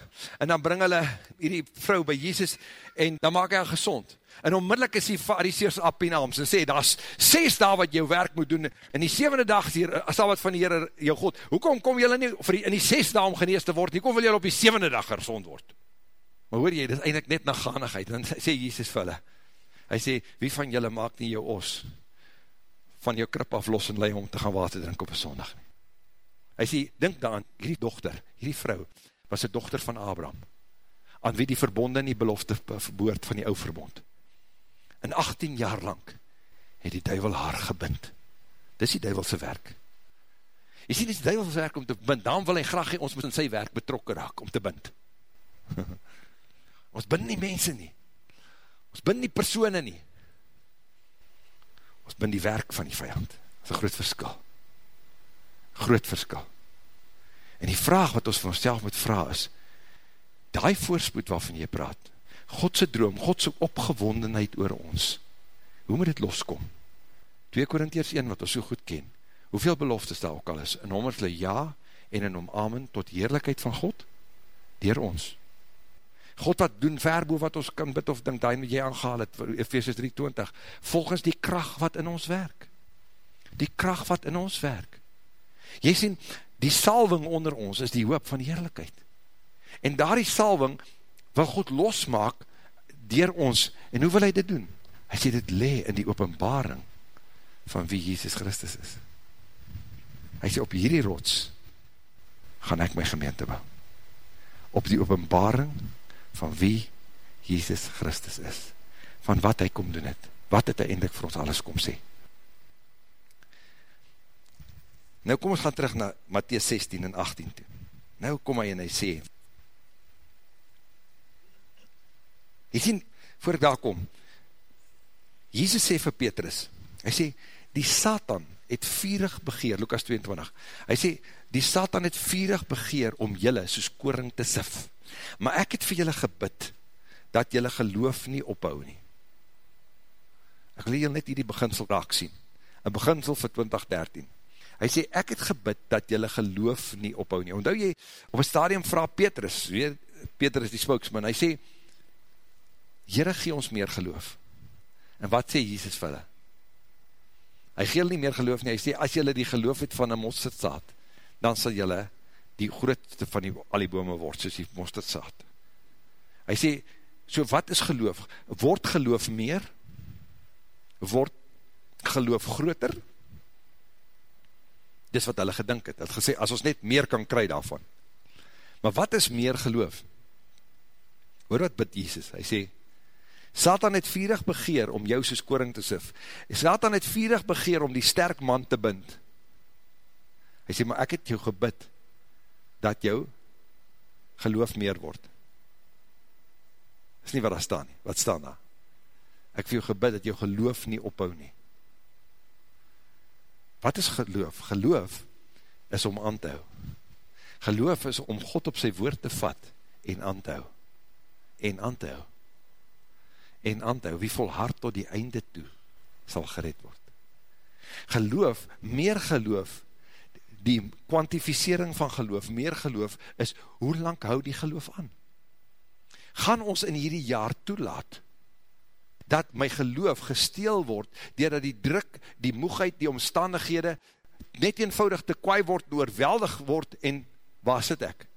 en dan bring hulle hierdie vrou by Jesus, en dan maak hy haar gezond, en onmiddellik is die fariseers apinaams, en sê, daar is 6 dag wat jou werk moet doen, en die 7e dag is hier, as dat wat van die Heere, jou God, hoekom kom jylle nie, vir die, in die 6 dag om genees te word, hoekom wil jylle op die 7e dag gezond word? Maar hoor jy, dit is eindelijk net naganigheid, en dan sê Jesus vir hulle, hy sê, wie van jylle maak nie jou os, van jou krip af los en lei om te gaan water drink op een sondag. Hy sê, denk dan, hierdie dochter, hierdie vrou, was die dochter van Abraham, aan wie die verbonde en die belofte verboord van die ou verbond. In 18 jaar lang het die duivel haar gebind. Dis die duivelse werk. Jy sê, dis die duivelse werk om te bind, daarom wil hy graag hee, ons moet in sy werk betrokken raak om te bind. ons bind nie mense nie. Ons bind nie persoene nie ons bind die werk van die vijand. Dat is een groot verskil. Groot verskil. En die vraag wat ons van onszelf moet vraag is, die voorspoed waarvan jy praat, Godse droom, Godse opgewondenheid oor ons, hoe moet dit loskom? 2 Korintiers 1 wat ons so goed ken, hoeveel beloftes daar ook al is, in hom is hulle ja, en in hom amen, tot heerlijkheid van God, dier ons. God wat doen verboe wat ons kan bid of dink, daar moet jy aangehaal het, Ephesians 3.20, volgens die kracht wat in ons werk. Die kracht wat in ons werk. Jy sien, die salving onder ons is die hoop van die heerlijkheid. En daar die salving wil God losmaak dier ons. En hoe wil hy dit doen? Hy sê dit le in die openbaring van wie Jesus Christus is. Hy sê op hierdie rots gaan ek my gemeente bou. Op die openbaring van wie Jesus Christus is. van wat hy kom doen het. Wat het hy eindelijk vir ons alles kom sê. Nou kom ons gaan terug na Matthies 16 en 18 toe. Nou kom hy en hy sê, jy sien, voor ek daar kom, Jesus sê vir Petrus, hy sê, die Satan het vierig begeer, Lukas 22, hy sê, die Satan het vierig begeer om jylle soos koring te sif, maar ek het vir jylle gebid, dat jylle geloof nie ophou nie. Ek wil jylle net hier die beginsel raak sien, een beginsel vir 2013. Hy sê, ek het gebid, dat jylle geloof nie ophou nie. Ondou jy, op een stadium vraag Petrus, weet, Petrus die spokesman, hy sê, Heere, gee ons meer geloof. En wat sê Jesus vir hulle? Hy gee nie meer geloof nie, hy sê, as jylle die geloof het van een mosterdzaad, dan sal jylle die grootste van die, al die bome word, soos die mosterdzaad. Hy sê, so wat is geloof? Word geloof meer? Word geloof groter? Dis wat hulle gedink het, het gesê, as ons net meer kan kry daarvan. Maar wat is meer geloof? Hoor wat bid Jesus? Hy sê, Satan het vierig begeer om jou soos koring te sif. Satan het vierig begeer om die sterk man te bind. Hy sê, maar ek het jou gebid, dat jou geloof meer word. Dis nie wat daar staan nie. Wat staan daar? Ek het jou gebid, dat jou geloof nie ophou nie. Wat is geloof? Geloof is om aan te hou. Geloof is om God op sy woord te vat en aan te hou. En aan te hou en aanhou, wie volhard tot die einde toe, sal gered word. Geloof, meer geloof, die kwantificering van geloof, meer geloof, is, hoe lang hou die geloof aan? Gaan ons in hierdie jaar toelaat, dat my geloof gesteel word, doordat die druk, die moegheid, die omstandighede, net eenvoudig te kwaai word, oorweldig word, en waar sit ek?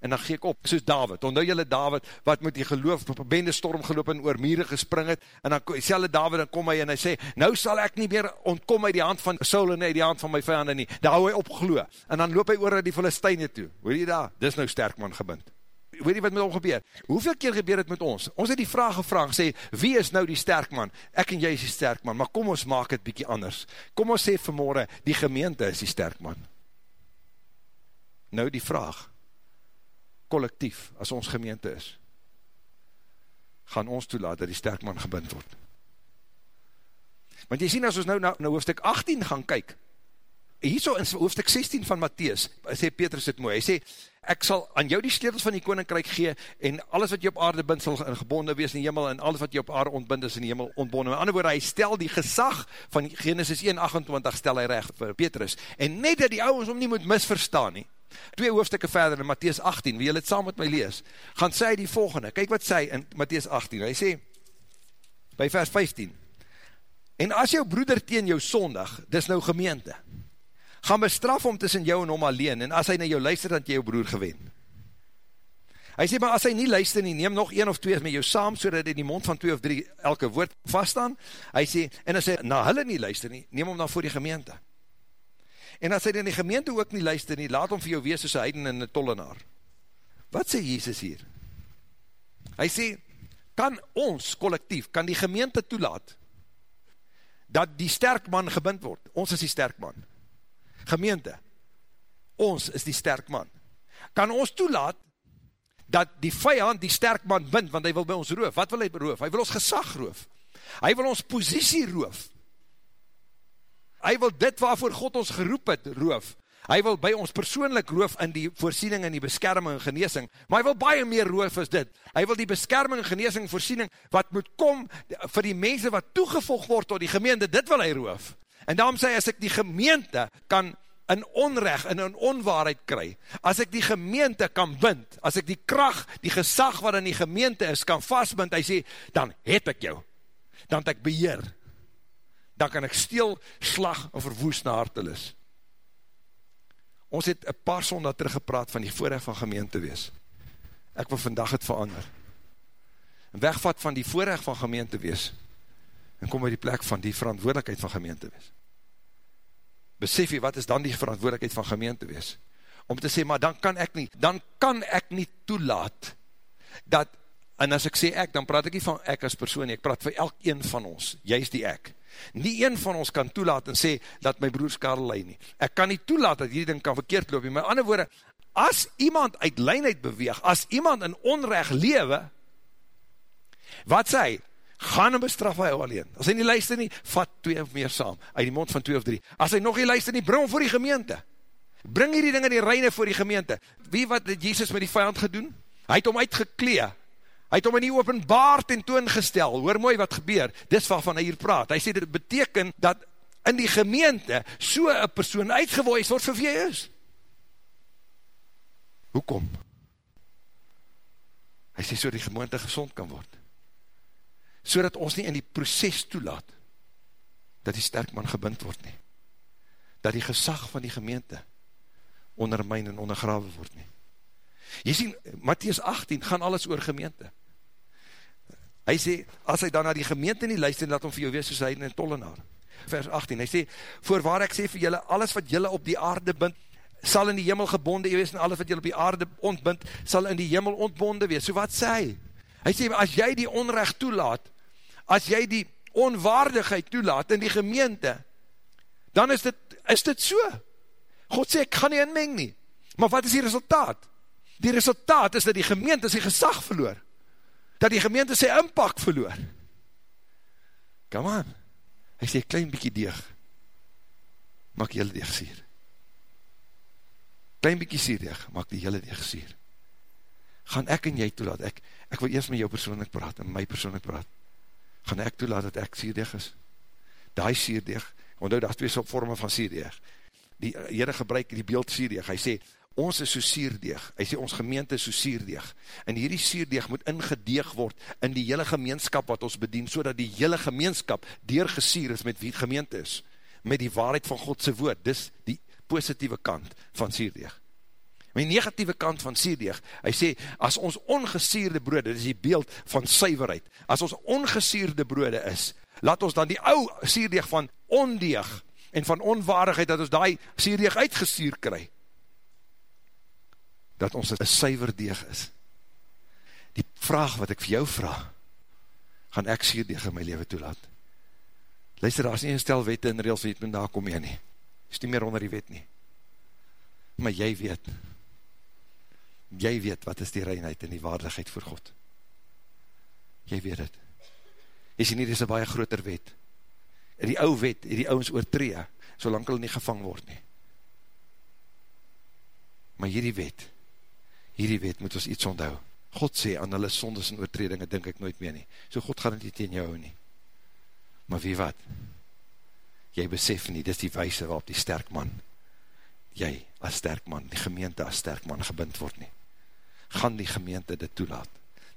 En dan gee ek op, soos David, onthou jylle David, wat met die geloof, op een bende storm geloop en oor mire gespring het, en dan selle David, dan kom hy en hy sê, nou sal ek nie meer ontkom uit die hand van Saul en uit die hand van my vijande nie, daar hou hy opgloe, en dan loop hy oor die Filisteine toe, hoor jy daar, dis nou sterk man gebind, hoor jy wat met hom gebeur, hoeveel keer gebeur het met ons, ons het die vraag gevraag, sê, wie is nou die sterk man, ek en jy is die sterk man, maar kom ons maak het bykie anders, kom ons sê vanmorgen, die gemeente is die sterk man, nou die vraag, collectief, as ons gemeente is, gaan ons toelaat dat die sterkman gebind word. Want jy sien, as ons nou na, na hoofdstuk 18 gaan kyk, hier so in hoofdstuk 16 van Matthäus, sê Petrus het mooi, hy sê, ek sal aan jou die sleutels van die koninkryk gee, en alles wat jy op aarde bind sal gebonden wees in die hemel, en alles wat jy op aarde ontbind is in die hemel ontbonden. In ander woorde, hy stel die gezag van Genesis 1,28 stel hy recht vir Petrus, en net dat die ouwens om nie moet misverstaan nie, Twee hoofdstukke verder in Matthäus 18, wie jy het saam met my lees, gaan sê die volgende, kyk wat sê in Matthäus 18, hy sê, by vers 15, en as jou broeder teen jou sondag, dis nou gemeente, gaan bestraf om tussen jou en hom alleen, en as hy na jou luister, dan jy jou broer gewen. Hy sê, maar as hy nie luister nie, neem nog een of twee met jou saam, so dat in die mond van twee of drie elke woord vaststaan. Hy sê, en as hy na hulle nie luister nie, neem hom dan voor die gemeente. En as hy in die gemeente ook nie luister nie, laat hom vir jou wees soos heiden en een tollenaar. Wat sê Jesus hier? Hy sê, kan ons collectief, kan die gemeente toelaat, dat die sterkman gebind word? Ons is die sterkman. Gemeente, ons is die sterkman. Kan ons toelaat, dat die vijand die sterkman bind, want hy wil by ons roof. Wat wil hy beroof? Hy wil ons gesag roof. Hy wil ons posiesie roof. Hy wil dit waarvoor God ons geroep het, roof. Hy wil by ons persoonlik roof in die voorsiening en die beskerming en geneesing, maar hy wil baie meer roof as dit. Hy wil die beskerming, geneesing en voorsiening wat moet kom vir die mense wat toegevolg word tot die gemeente, dit wil hy roof. En daarom sê hy, as ek die gemeente kan in onrecht en in onwaarheid kry, as ek die gemeente kan bind, as ek die kracht, die gesag wat in die gemeente is, kan vastbind, hy sê, dan het ek jou, dan het ek beheer, dan kan ek steel, slag en verwoes na hartelis. Ons het een paar sondag teruggepraat van die voorrecht van gemeente wees. Ek wil vandag het verander. En wegvat van die voorrecht van gemeente wees, en kom by die plek van die verantwoordelikheid van gemeente wees. Besef jy, wat is dan die verantwoordelikheid van gemeente wees? Om te sê, maar dan kan ek nie, dan kan ek nie toelaat, dat En as ek sê ek, dan praat ek nie van ek as persoon, ek praat vir elk een van ons, jy is die ek. Nie een van ons kan toelaat en sê, dat my broers Karel lei nie. Ek kan nie toelaat dat hierdie ding kan verkeerd loop nie. Maar ander woorde, as iemand uit leinheid beweeg, as iemand in onrecht lewe, wat sê hy? Gaan en bestraf hy alleen. As hy nie luister nie, vat twee of meer saam, uit die mond van twee of drie. As hy nog nie luister nie, bring hom voor die gemeente. Bring hierdie dinge die reine voor die gemeente. Wie wat het Jesus met die vijand gedoen? Hy het hom uitgeklee, Hy het om in die openbaar tentoongestel, hoor mooi wat gebeur, dis waarvan hy hier praat, hy sê dit beteken dat in die gemeente so een persoon uitgewoes word vir wie hy is. Hoekom? Hy sê so die gemeente gezond kan word, so dat ons nie in die proces toelaat, dat die sterkman gebind word nie, dat die gesag van die gemeente ondermijn en ondergrawe word nie. Jy sien, Matthies 18 gaan alles oor gemeente. Hy sê, as hy dan na die gemeente nie luister, laat hom vir jou wees soos hy in tollenaar. Vers 18, hy sê, voorwaar ek sê vir julle, alles wat julle op die aarde bind, sal in die hemel gebonde wees, en alles wat julle op die aarde ontbind, sal in die hemel ontbonde wees. So wat sê hy? Hy sê, as jy die onrecht toelaat, as jy die onwaardigheid toelaat in die gemeente, dan is dit, is dit so. God sê, ek gaan nie inmeng nie. Maar wat is die resultaat? Die resultaat is dat die gemeente sy gesag verloor dat die gemeente sy inpak verloor. Come on, hy sê, klein bykie deeg, maak jylle deeg sier. Klein bykie sier deeg, maak die jylle deeg sier. Gaan ek en jy toelaat, ek, ek wil eerst met jou persoonlik praat, en my persoonlik praat, gaan ek toelaat dat ek sier deeg is? Daai sier deeg, want nou, daar is twee vorme van sier deeg. Die Heere gebruik die beeld sier deeg, hy sê, ons is so sierdeeg, hy sê ons gemeente is so sierdeeg, en hierdie sierdeeg moet ingedeeg word in die hele gemeenskap wat ons bedien, so die hele gemeenskap deurgesier is met wie gemeente is, met die waarheid van Godse woord, dis die positieve kant van sierdeeg. My negatieve kant van sierdeeg, hy sê, as ons ongesierde brode, dit is die beeld van suiverheid, as ons ongesierde brode is, laat ons dan die ou sierdeeg van ondeeg, en van onwaardigheid, dat ons die sierdeeg uitgesier kry, dat ons een suiver deeg is. Die vraag wat ek vir jou vraag, gaan ek sier deeg in my leven toelaat. Luister, daar is nie een stel wette en reels weet, men daar kom jy nie. Is nie meer onder die wet nie. Maar jy weet, jy weet wat is die reinheid en die waardigheid voor God. Jy weet het. Jy sê nie, dit is een baie groter wet. En die ou wet, die ouwens oortree, solang hulle nie gevang word nie. Maar hierdie wet, hierdie wet moet ons iets onthou. God sê aan hulle sondes en oortredinge, denk ek nooit meer nie. So God gaan nie teen jou nie. Maar wie wat? Jy besef nie, dit is die wijse waarop die sterk man, jy as sterk man, die gemeente as sterk man gebind word nie. Gaan die gemeente dit toelaat.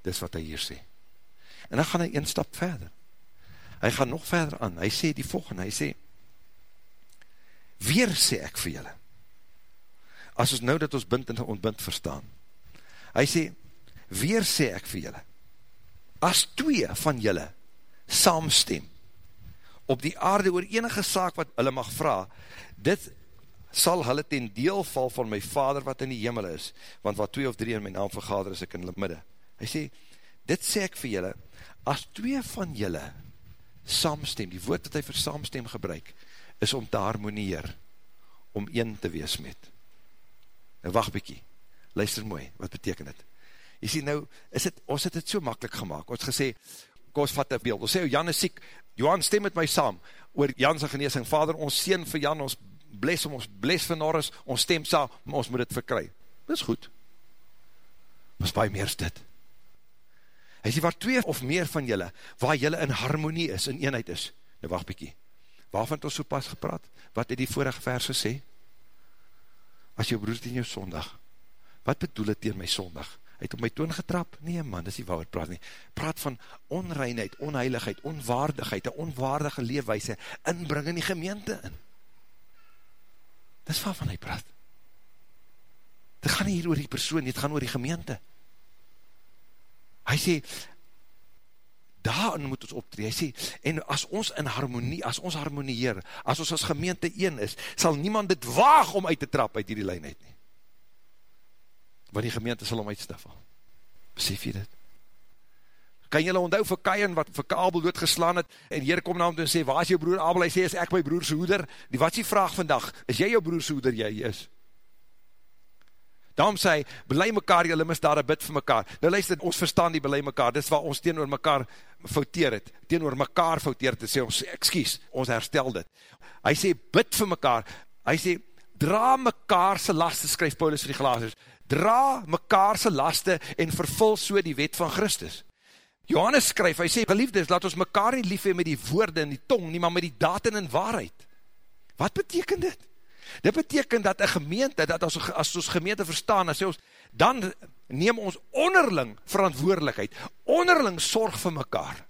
Dit wat hy hier sê. En dan gaan hy een stap verder. Hy gaan nog verder aan. Hy sê die volgende, hy sê, weer sê ek vir julle, as ons nou dat ons bind en ontbind verstaan, hy sê, weer sê ek vir julle, as twee van julle saamstem, op die aarde oor enige saak wat hulle mag vraag, dit sal hulle ten deel val van my vader wat in die hemel is, want wat twee of drie in my naam vergader is ek in hulle midde. Hy sê, dit sê ek vir julle, as twee van julle saamstem, die woord wat hy vir saamstem gebruik, is om te harmonieer, om een te wees met. Nou wacht bykie, luister mooi, wat beteken dit? Jy sê nou, is het, ons het het so makkelijk gemaakt, ons gesê, kom ons vat een beeld, ons sê, Jan is siek, Johan stem met my saam, oor Jan sy geneesing, vader, ons sien vir Jan, ons bles om, ons bles vir Norris, ons stem saam, maar ons moet het verkry. Dit is goed. Ons baie meer is dit. Hy sê, waar twee of meer van julle, waar julle in harmonie is, in eenheid is, nou wacht bykie, waarvan het ons so pas gepraat? Wat het die vorige verse sê? As jou broer in jou sondag, wat bedoel het tegen my sondag? Hy het op my toon getrap? Nee man, dis nie waar praat nie. Praat van onreinheid, onheiligheid, onwaardigheid, een onwaardige leefwijse, inbring in die gemeente in. Dis waarvan hy praat. Dit gaan nie hier oor die persoon, dit gaan oor die gemeente. Hy sê, daarin moet ons optree, hy sê, en as ons in harmonie, as ons harmonieer, as ons as gemeente een is, sal niemand dit waag om uit te trap uit die lijn uit nie want die gemeente sal om uitstaffel. Besef jy dit? Kan jylle onthou vir Kain wat vir Abel doodgeslaan het, en Heer kom na hom toe en sê, waar is jou broer Abel? Hy sê, is ek my broerse hoeder? Die wat is die vraag vandag? Is jy jou broerse hoeder? Jy is. Daarom sê hy, belei mekaar jylle misdaad, bid vir mekaar. Nou luister, ons verstaan die belei mekaar, dis waar ons teen oor mekaar fouteer het, teen oor mekaar fouteer het, sê ons, excuse, ons herstel dit. Hy sê, bid vir mekaar, hy sê, dra mekaar sy laste, skryf Paulus vir die glasers, dra mekaar sy laste en vervul so die wet van Christus. Johannes skryf, hy sê, geliefdes, laat ons mekaar nie lief met die woorde en die tong, nie maar met die daten en waarheid. Wat beteken dit? Dit beteken dat een gemeente, dat as, as ons gemeente verstaan, as ons, dan neem ons onderling verantwoordelikheid, onderling sorg vir mekaar.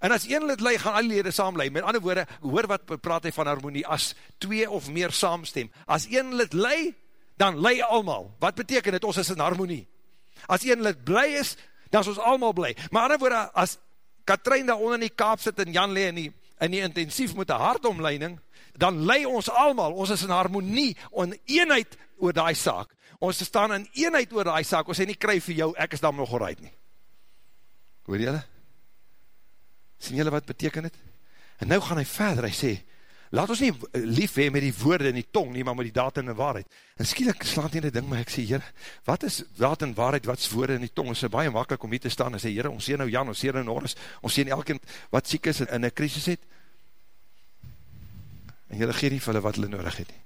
En as een lid lei, gaan alle lede saam lei. Met ander woorde, hoor wat praat hy van harmonie, as twee of meer saamstem. As een lid lei, dan lei almal. Wat beteken dit? Ons is in harmonie. As een lid bly is, dan is ons almal bly. Maar ander woorde, as Katrijn daar onder in die kaap sit en Jan le in die, in die intensief met een hartomleiding, dan lei ons almal, ons is in harmonie, in eenheid oor die saak. Ons staan in eenheid oor die saak, ons sê nie kry vir jou, ek is dan nog gereid nie. Hoor jylle? Sien jylle wat beteken het? En nou gaan hy verder, hy sê, laat ons nie lief hee met die woorde en die tong nie, maar met die daad en die waarheid. En skielik slaat nie die ding, maar ek sê, Heer, wat is daad en waarheid, wat is woorde en die tong? Het is baie makkelijk om hier te staan en sê, Heer, ons sê nou Jan, ons sê nou Norris, ons sê elke wat siek is en in een krisis het. En jylle gee nie vir hulle wat hulle nodig het nie.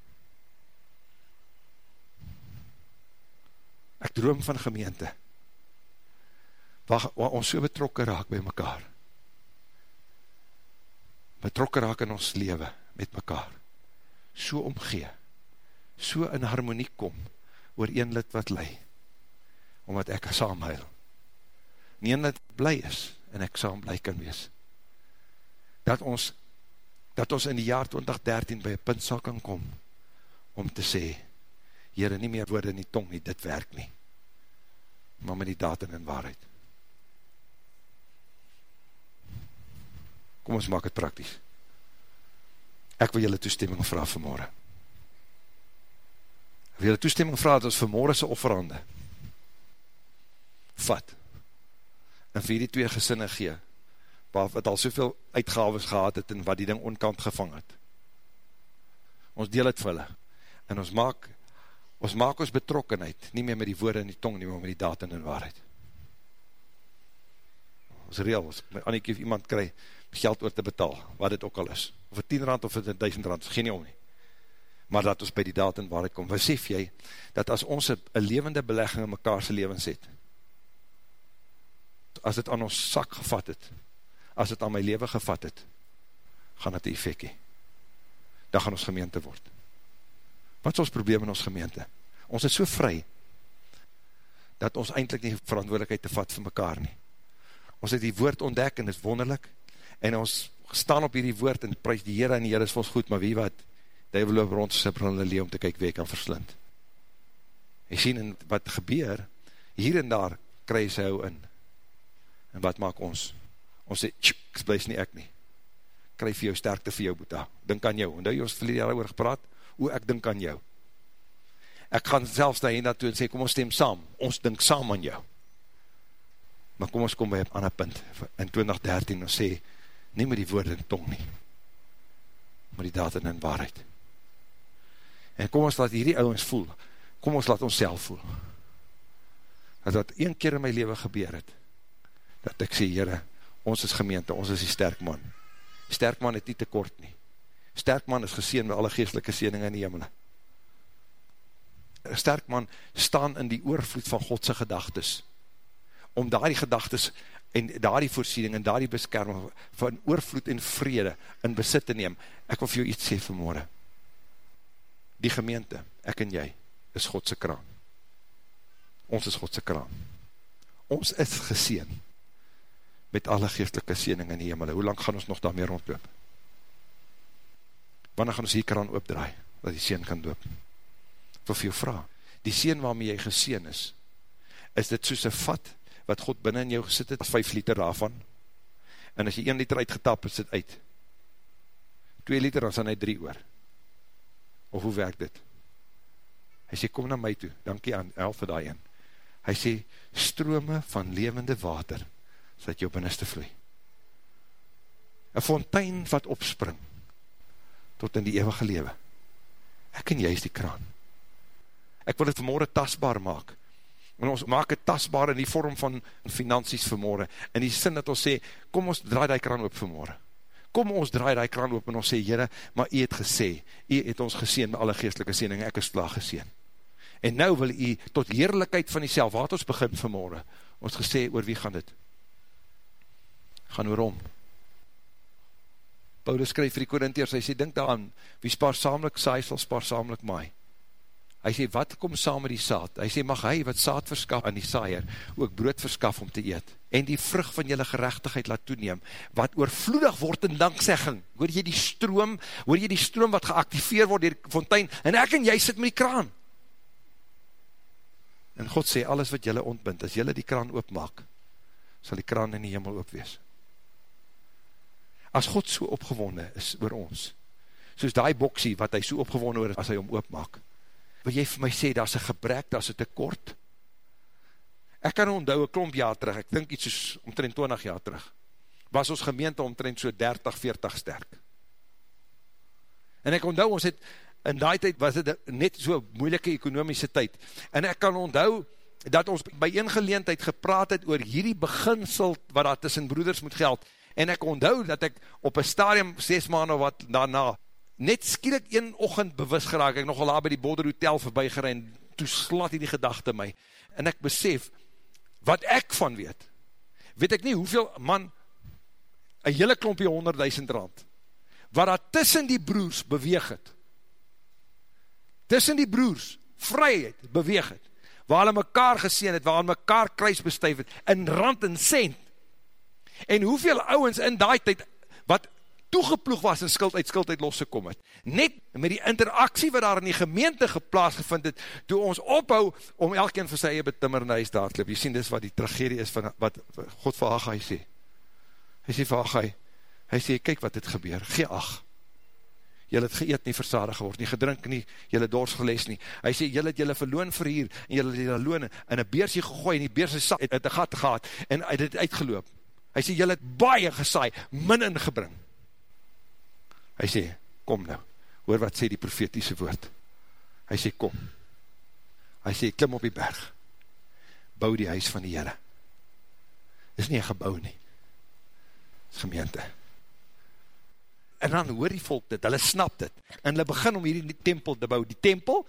Ek droom van gemeente, waar, waar ons so betrokken raak by mekaar betrokken raak in ons leven met mekaar, so omgee, so in harmonie kom, oor een lid wat lei, omdat ek saam huil, nie een lid bly is, en ek saam bly kan wees, dat ons, dat ons in die jaar 2013 by een punt sal kan kom, om te sê, Heere, nie meer woorde in die tong nie, dit werk nie, maar met die datum en waarheid, Kom ons maak het praktisch. Ek wil julle toestemming vraag vanmorgen. Ek wil julle toestemming vraag dat ons vanmorgen sy offerande vat en vir die twee gesinne gee wat al soveel uitgaves gehad het en wat die ding onkant gevang het. Ons deel het vir hulle en ons maak ons maak ons betrokkenheid nie meer met die woorde en die tong nie, maar met die datum en waarheid. Ons reel, as Annikie of iemand kry, geld oor te betaal, wat dit ook al is. Of het 10 rand of het 1000 rand, geen nie om nie. Maar dat ons by die datum waar het kom, besef jy, dat as ons een levende belegging in mekaarse levens het, as het aan ons sak gevat het, as het aan my leven gevat het, gaan het effect hee. Dan gaan ons gemeente word. Wat is ons probleem in ons gemeente? Ons is so vry, dat ons eindelijk nie verantwoordelikheid te vat vir mekaar nie. Ons het die woord ontdek en is wonderlik, en ons staan op hierdie woord en prijs die Heere en die Heere is vir ons goed, maar wie wat, die wil loop rond in die leeuw om te kyk wie kan verslind. Jy sien en wat gebeur, hier en daar kry sy hou in. En wat maak ons? Ons sê, tsk, blijs nie ek nie. Kry vir jou sterkte vir jou boeta. Dink aan jou. En nou jy ons verlede jare oor gepraat, hoe ek dink aan jou. Ek gaan selfs daar heen naartoe en sê, kom ons stem saam. Ons dink saam aan jou. Maar kom ons kom by een ander punt. In 2013 ons sê, nie met die woord en tong nie, maar die daad en waarheid. En kom ons laat hierdie ouwens voel, kom ons laat ons self voel, dat wat een keer in my leven gebeur het, dat ek sê, Heere, ons is gemeente, ons is die sterk man. Sterk man het nie tekort nie. Sterk man is geseen met alle geestelike sieninge in die hemel. Sterk man staan in die oorvloed van Godse gedagtes, om daar die gedagtes en daar die voorsiening en daar die beskerming van oorvloed en vrede in besit te neem. Ek wil vir jou iets sê vanmorgen. Die gemeente, ek en jy, is Godse kraan. Ons is Godse kraan. Ons is geseen met alle geestelike siening in die hemel. Hoe lang gaan ons nog daarmee rondloop? Wanneer gaan ons die kraan opdraai, dat die sien kan doop? Ek wil vir jou vraag, die sien waarmee jy geseen is, is dit soos een vat, wat God binnen in jou gesit het, 5 liter daarvan, en as jy 1 liter uitgetap, is dit uit. 2 liter, dan is dan hy 3 oor. Of hoe werk dit? Hy sê, kom na my toe, dankie aan, elf vir die een. Hy sê, strome van levende water, is dat jou binneste vloei. Een fontein wat opspring, tot in die eeuwige lewe. Ek en jy is die kraan. Ek wil het vanmorgen tasbaar maak, en ons maak het tasbaar in die vorm van finansies vanmorgen, in die sin dat ons sê, kom ons draai die kraan op vanmorgen. Kom ons draai die kraan op en ons sê, Heere, maar jy het gesê, jy het ons geseen met alle geestelike siening, ek is klaar geseen. En nou wil jy tot heerlijkheid van die self, wat ons begin vanmorgen, ons gesê, oor wie gaan dit? Gaan oor om. Paulus skryf vir die Korintheers, hy sê, denk daaraan, wie spaarsamelijk saai, sal spaarsamelijk maai. Hy sê, wat kom saam met die saad? Hy sê, mag hy wat saad verskaf aan die saaier, ook brood verskaf om te eet, en die vrug van jylle gerechtigheid laat toeneem, wat oorvloedig word in danksegging. Hoor jy die stroom, hoor jy die stroom wat geactiveer word dier die fontein, en ek en jy sit met die kraan. En God sê, alles wat jylle ontbind, as jylle die kraan oopmaak, sal die kraan in die hemel oopwees. As God so opgewonde is oor ons, soos die boksie wat hy so opgewonde oor as hy om oopmaak, wil jy vir my sê, daar is een gebrek, daar is een tekort. Ek kan onthou een klomp jaar terug, ek dink iets soos omtrent 20 jaar terug, was ons gemeente omtrent so 30, 40 sterk. En ek onthou, ons het, in die tijd was het net so moeilike ekonomische tyd, en ek kan onthou, dat ons by een geleentheid gepraat het oor hierdie beginsel, wat daar tussen broeders moet geld, en ek onthou dat ek op een stadium, 6 maanden wat daarna, net skielik een ochend bewus geraak, ek nogal daar by die Boulder Hotel voorbij gerein, toe slat die gedachte my, en ek besef, wat ek van weet, weet ek nie hoeveel, man, een hele klompje honderdduisend rand, wat daar tussen die broers beweeg het, tussen die broers, vryheid beweeg het, waar hulle mekaar geseen het, waar hulle mekaar kruis bestuif het, in rand en cent, en hoeveel ouwens in die tyd, wat toegeploeg was en skuld uit skuld uit losgekom het. Net met die interaksie wat daar in die gemeente geplaas gevind het, toe ons ophou om elkeen vir sy eie betimmer in die huis te hardloop. Jy sien, dis wat die tragedie is van wat God vir Haggai sê. Hy sê vir Haggai, hy sê, kyk wat het gebeur, gee ag. Jylle het geëet nie versadig geword, nie gedrink nie, jylle dors geles nie. Hy sê, jylle het jylle verloon verhier, en jylle het jylle loon in een beersie gegooi, en die beersie het het een gat gehad, en het het uitgeloop. Hy sê, jylle het baie gesaai, min ingebring. Hy sê, kom nou, hoor wat sê die profetiese woord. Hy sê, kom. Hy sê, klim op die berg, bou die huis van die Heere. Dit is nie een gebouw nie, dit is gemeente. En dan hoor die volk dit, hulle snap dit, en hulle begin om hierdie tempel te bou. Die tempel,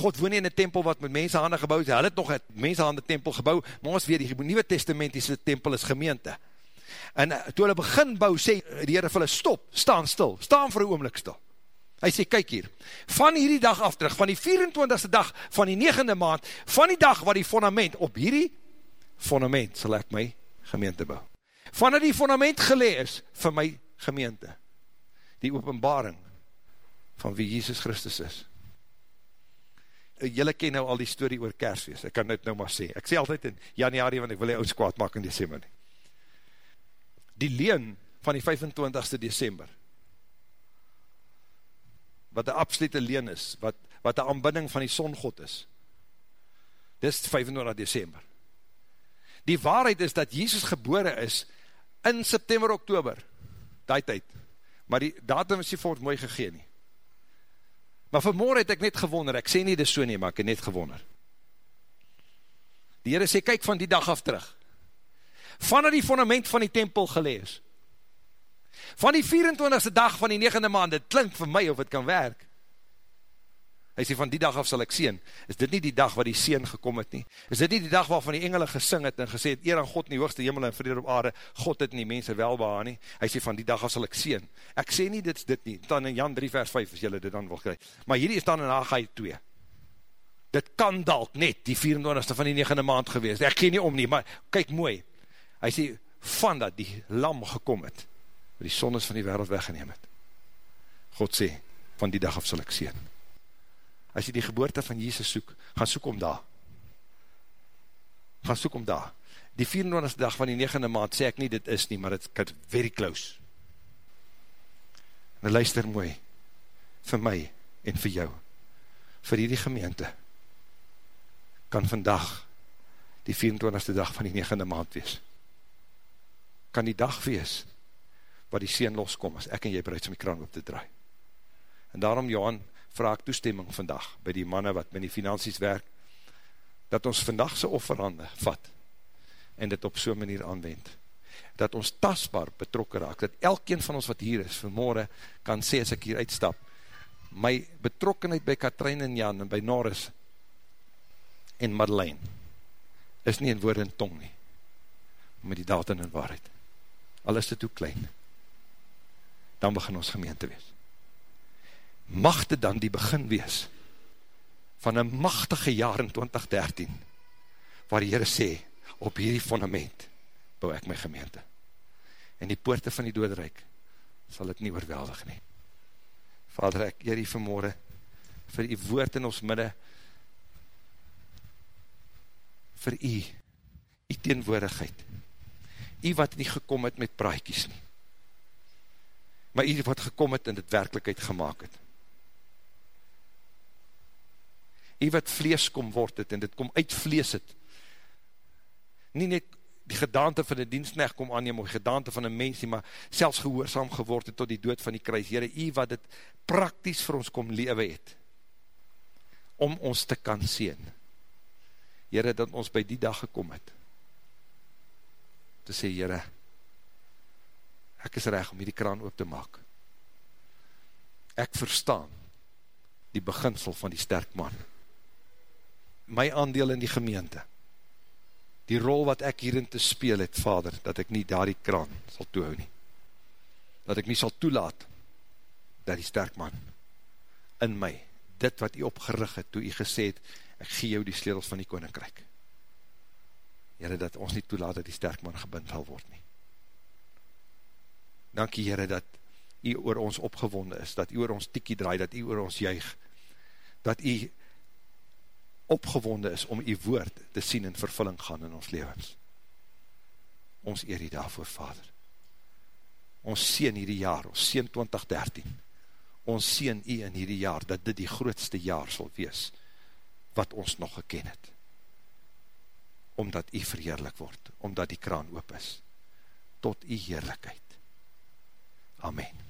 God woon nie in een tempel wat met mensehanden gebouw is, hulle het nog een mensehanden tempel gebouw, maar ons weet, die nieuwe testamentiese tempel is gemeente. En uh, toe hulle begin bou, sê die Heere vir hulle, stop, staan stil, staan vir een oomlik stil. Hy sê, kyk hier, van hierdie dag af terug, van die 24ste dag, van die 9e maand, van die dag waar die fondament, op hierdie fondament sal ek my gemeente bou. Van die fondament gelee is, vir my gemeente, die openbaring van wie Jesus Christus is. Julle ken nou al die story oor kersfeest, ek kan dit nou maar sê. Ek sê altyd in januari, want ek wil die ouds kwaad maak in december nie die leen van die 25ste december, wat die absolute leen is, wat, wat die aanbidding van die songod is, dis 25 december. Die waarheid is dat Jesus gebore is in September, Oktober, die tyd, maar die datum is nie voort mooi gegeen nie. Maar vanmorgen het ek net gewonder, ek sê nie dis so nie, maar ek het net gewonder. Die Heere sê, kyk van die dag af terug, van die fundament van die tempel gelees. Van die 24ste dag van die 9e maand, dit klink vir my of het kan werk. Hy sê, van die dag af sal ek sien, is dit nie die dag waar die sien gekom het nie? Is dit nie die dag waarvan die engele gesing het en gesê het, eer aan God in die hoogste hemel en vrede op aarde, God het nie mense welbeha nie? Hy sê, van die dag af sal ek sien. Ek sê nie, dit is dit nie. Dan in Jan 3 vers 5, as jylle dit dan wil kry. Maar hierdie is dan in Haggai 2. Dit kan dalk net die 24ste van die 9e maand gewees. Ek gee nie om nie, maar kyk mooi hy sê, van dat die lam gekom het, wat die sondes van die wereld weggeneem het. God sê, van die dag af sal ek sien. As jy die geboorte van Jezus soek, gaan soek om daar. Gaan soek om daar. Die 24 dag van die 9e maand, sê ek nie dit is nie, maar het is very close. En luister mooi, vir my en vir jou, vir die gemeente, kan vandag die 24ste dag van die 9e maand wees kan die dag wees, waar die seen loskom, as ek en jy bereid om die kraan op te draai. En daarom, Johan, vraag toestemming vandag, by die manne wat met die finansies werk, dat ons vandag sy offerhande vat, en dit op so'n manier aanwend, dat ons tasbaar betrokken raak, dat elkeen van ons wat hier is, vanmorgen kan sê, as ek hier uitstap, my betrokkenheid by Katrijn en Jan, en by Norris, en Madeleine, is nie in woord en tong nie, met die daad en waarheid. Al is dit ook klein, dan begin ons gemeente wees. Mag dit dan die begin wees, van een machtige jaar in 2013, waar die Heere sê, op hierdie fundament, bou ek my gemeente. En die poorte van die doodrijk, sal het nie oorweldig nie. Vader, ek eer die vanmorgen, vir die woord in ons midde, vir u, u teenwoordigheid, u wat nie gekom het met praaikies nie, maar u wat gekom het en dit werkelijkheid gemaakt het. U wat vlees kom word het en dit kom uit vlees het, nie net die gedaante van die dienstnecht kom aanneem, of die gedaante van een mens nie, maar selfs gehoorzaam geword het tot die dood van die kruis. Heere, u wat het praktisch vir ons kom lewe het, om ons te kan sien. Heere, dat ons by die dag gekom het, te sê, Heere, ek is reg om hierdie kraan oop te maak. Ek verstaan die beginsel van die sterk man. My aandeel in die gemeente, die rol wat ek hierin te speel het, vader, dat ek nie daar die kraan sal toehou nie. Dat ek nie sal toelaat, dat die sterk man in my, dit wat hy opgerig het, toe hy gesê het, ek gee jou die sleutels van die koninkryk. Heere, dat ons nie toelaat dat die sterkman gebind sal word nie. Dankie Heere, dat u oor ons opgewonde is, dat u oor ons tikkie draai, dat u oor ons juig, dat u opgewonde is om u woord te sien in vervulling gaan in ons levens. Ons eer die daarvoor, Vader. Ons sien hierdie jaar, ons sien 2013, ons sien u in hierdie jaar, dat dit die grootste jaar sal wees, wat ons nog geken het. Omdat u verheerlik word, omdat die kraan oop is, tot u heerlijkheid. Amen.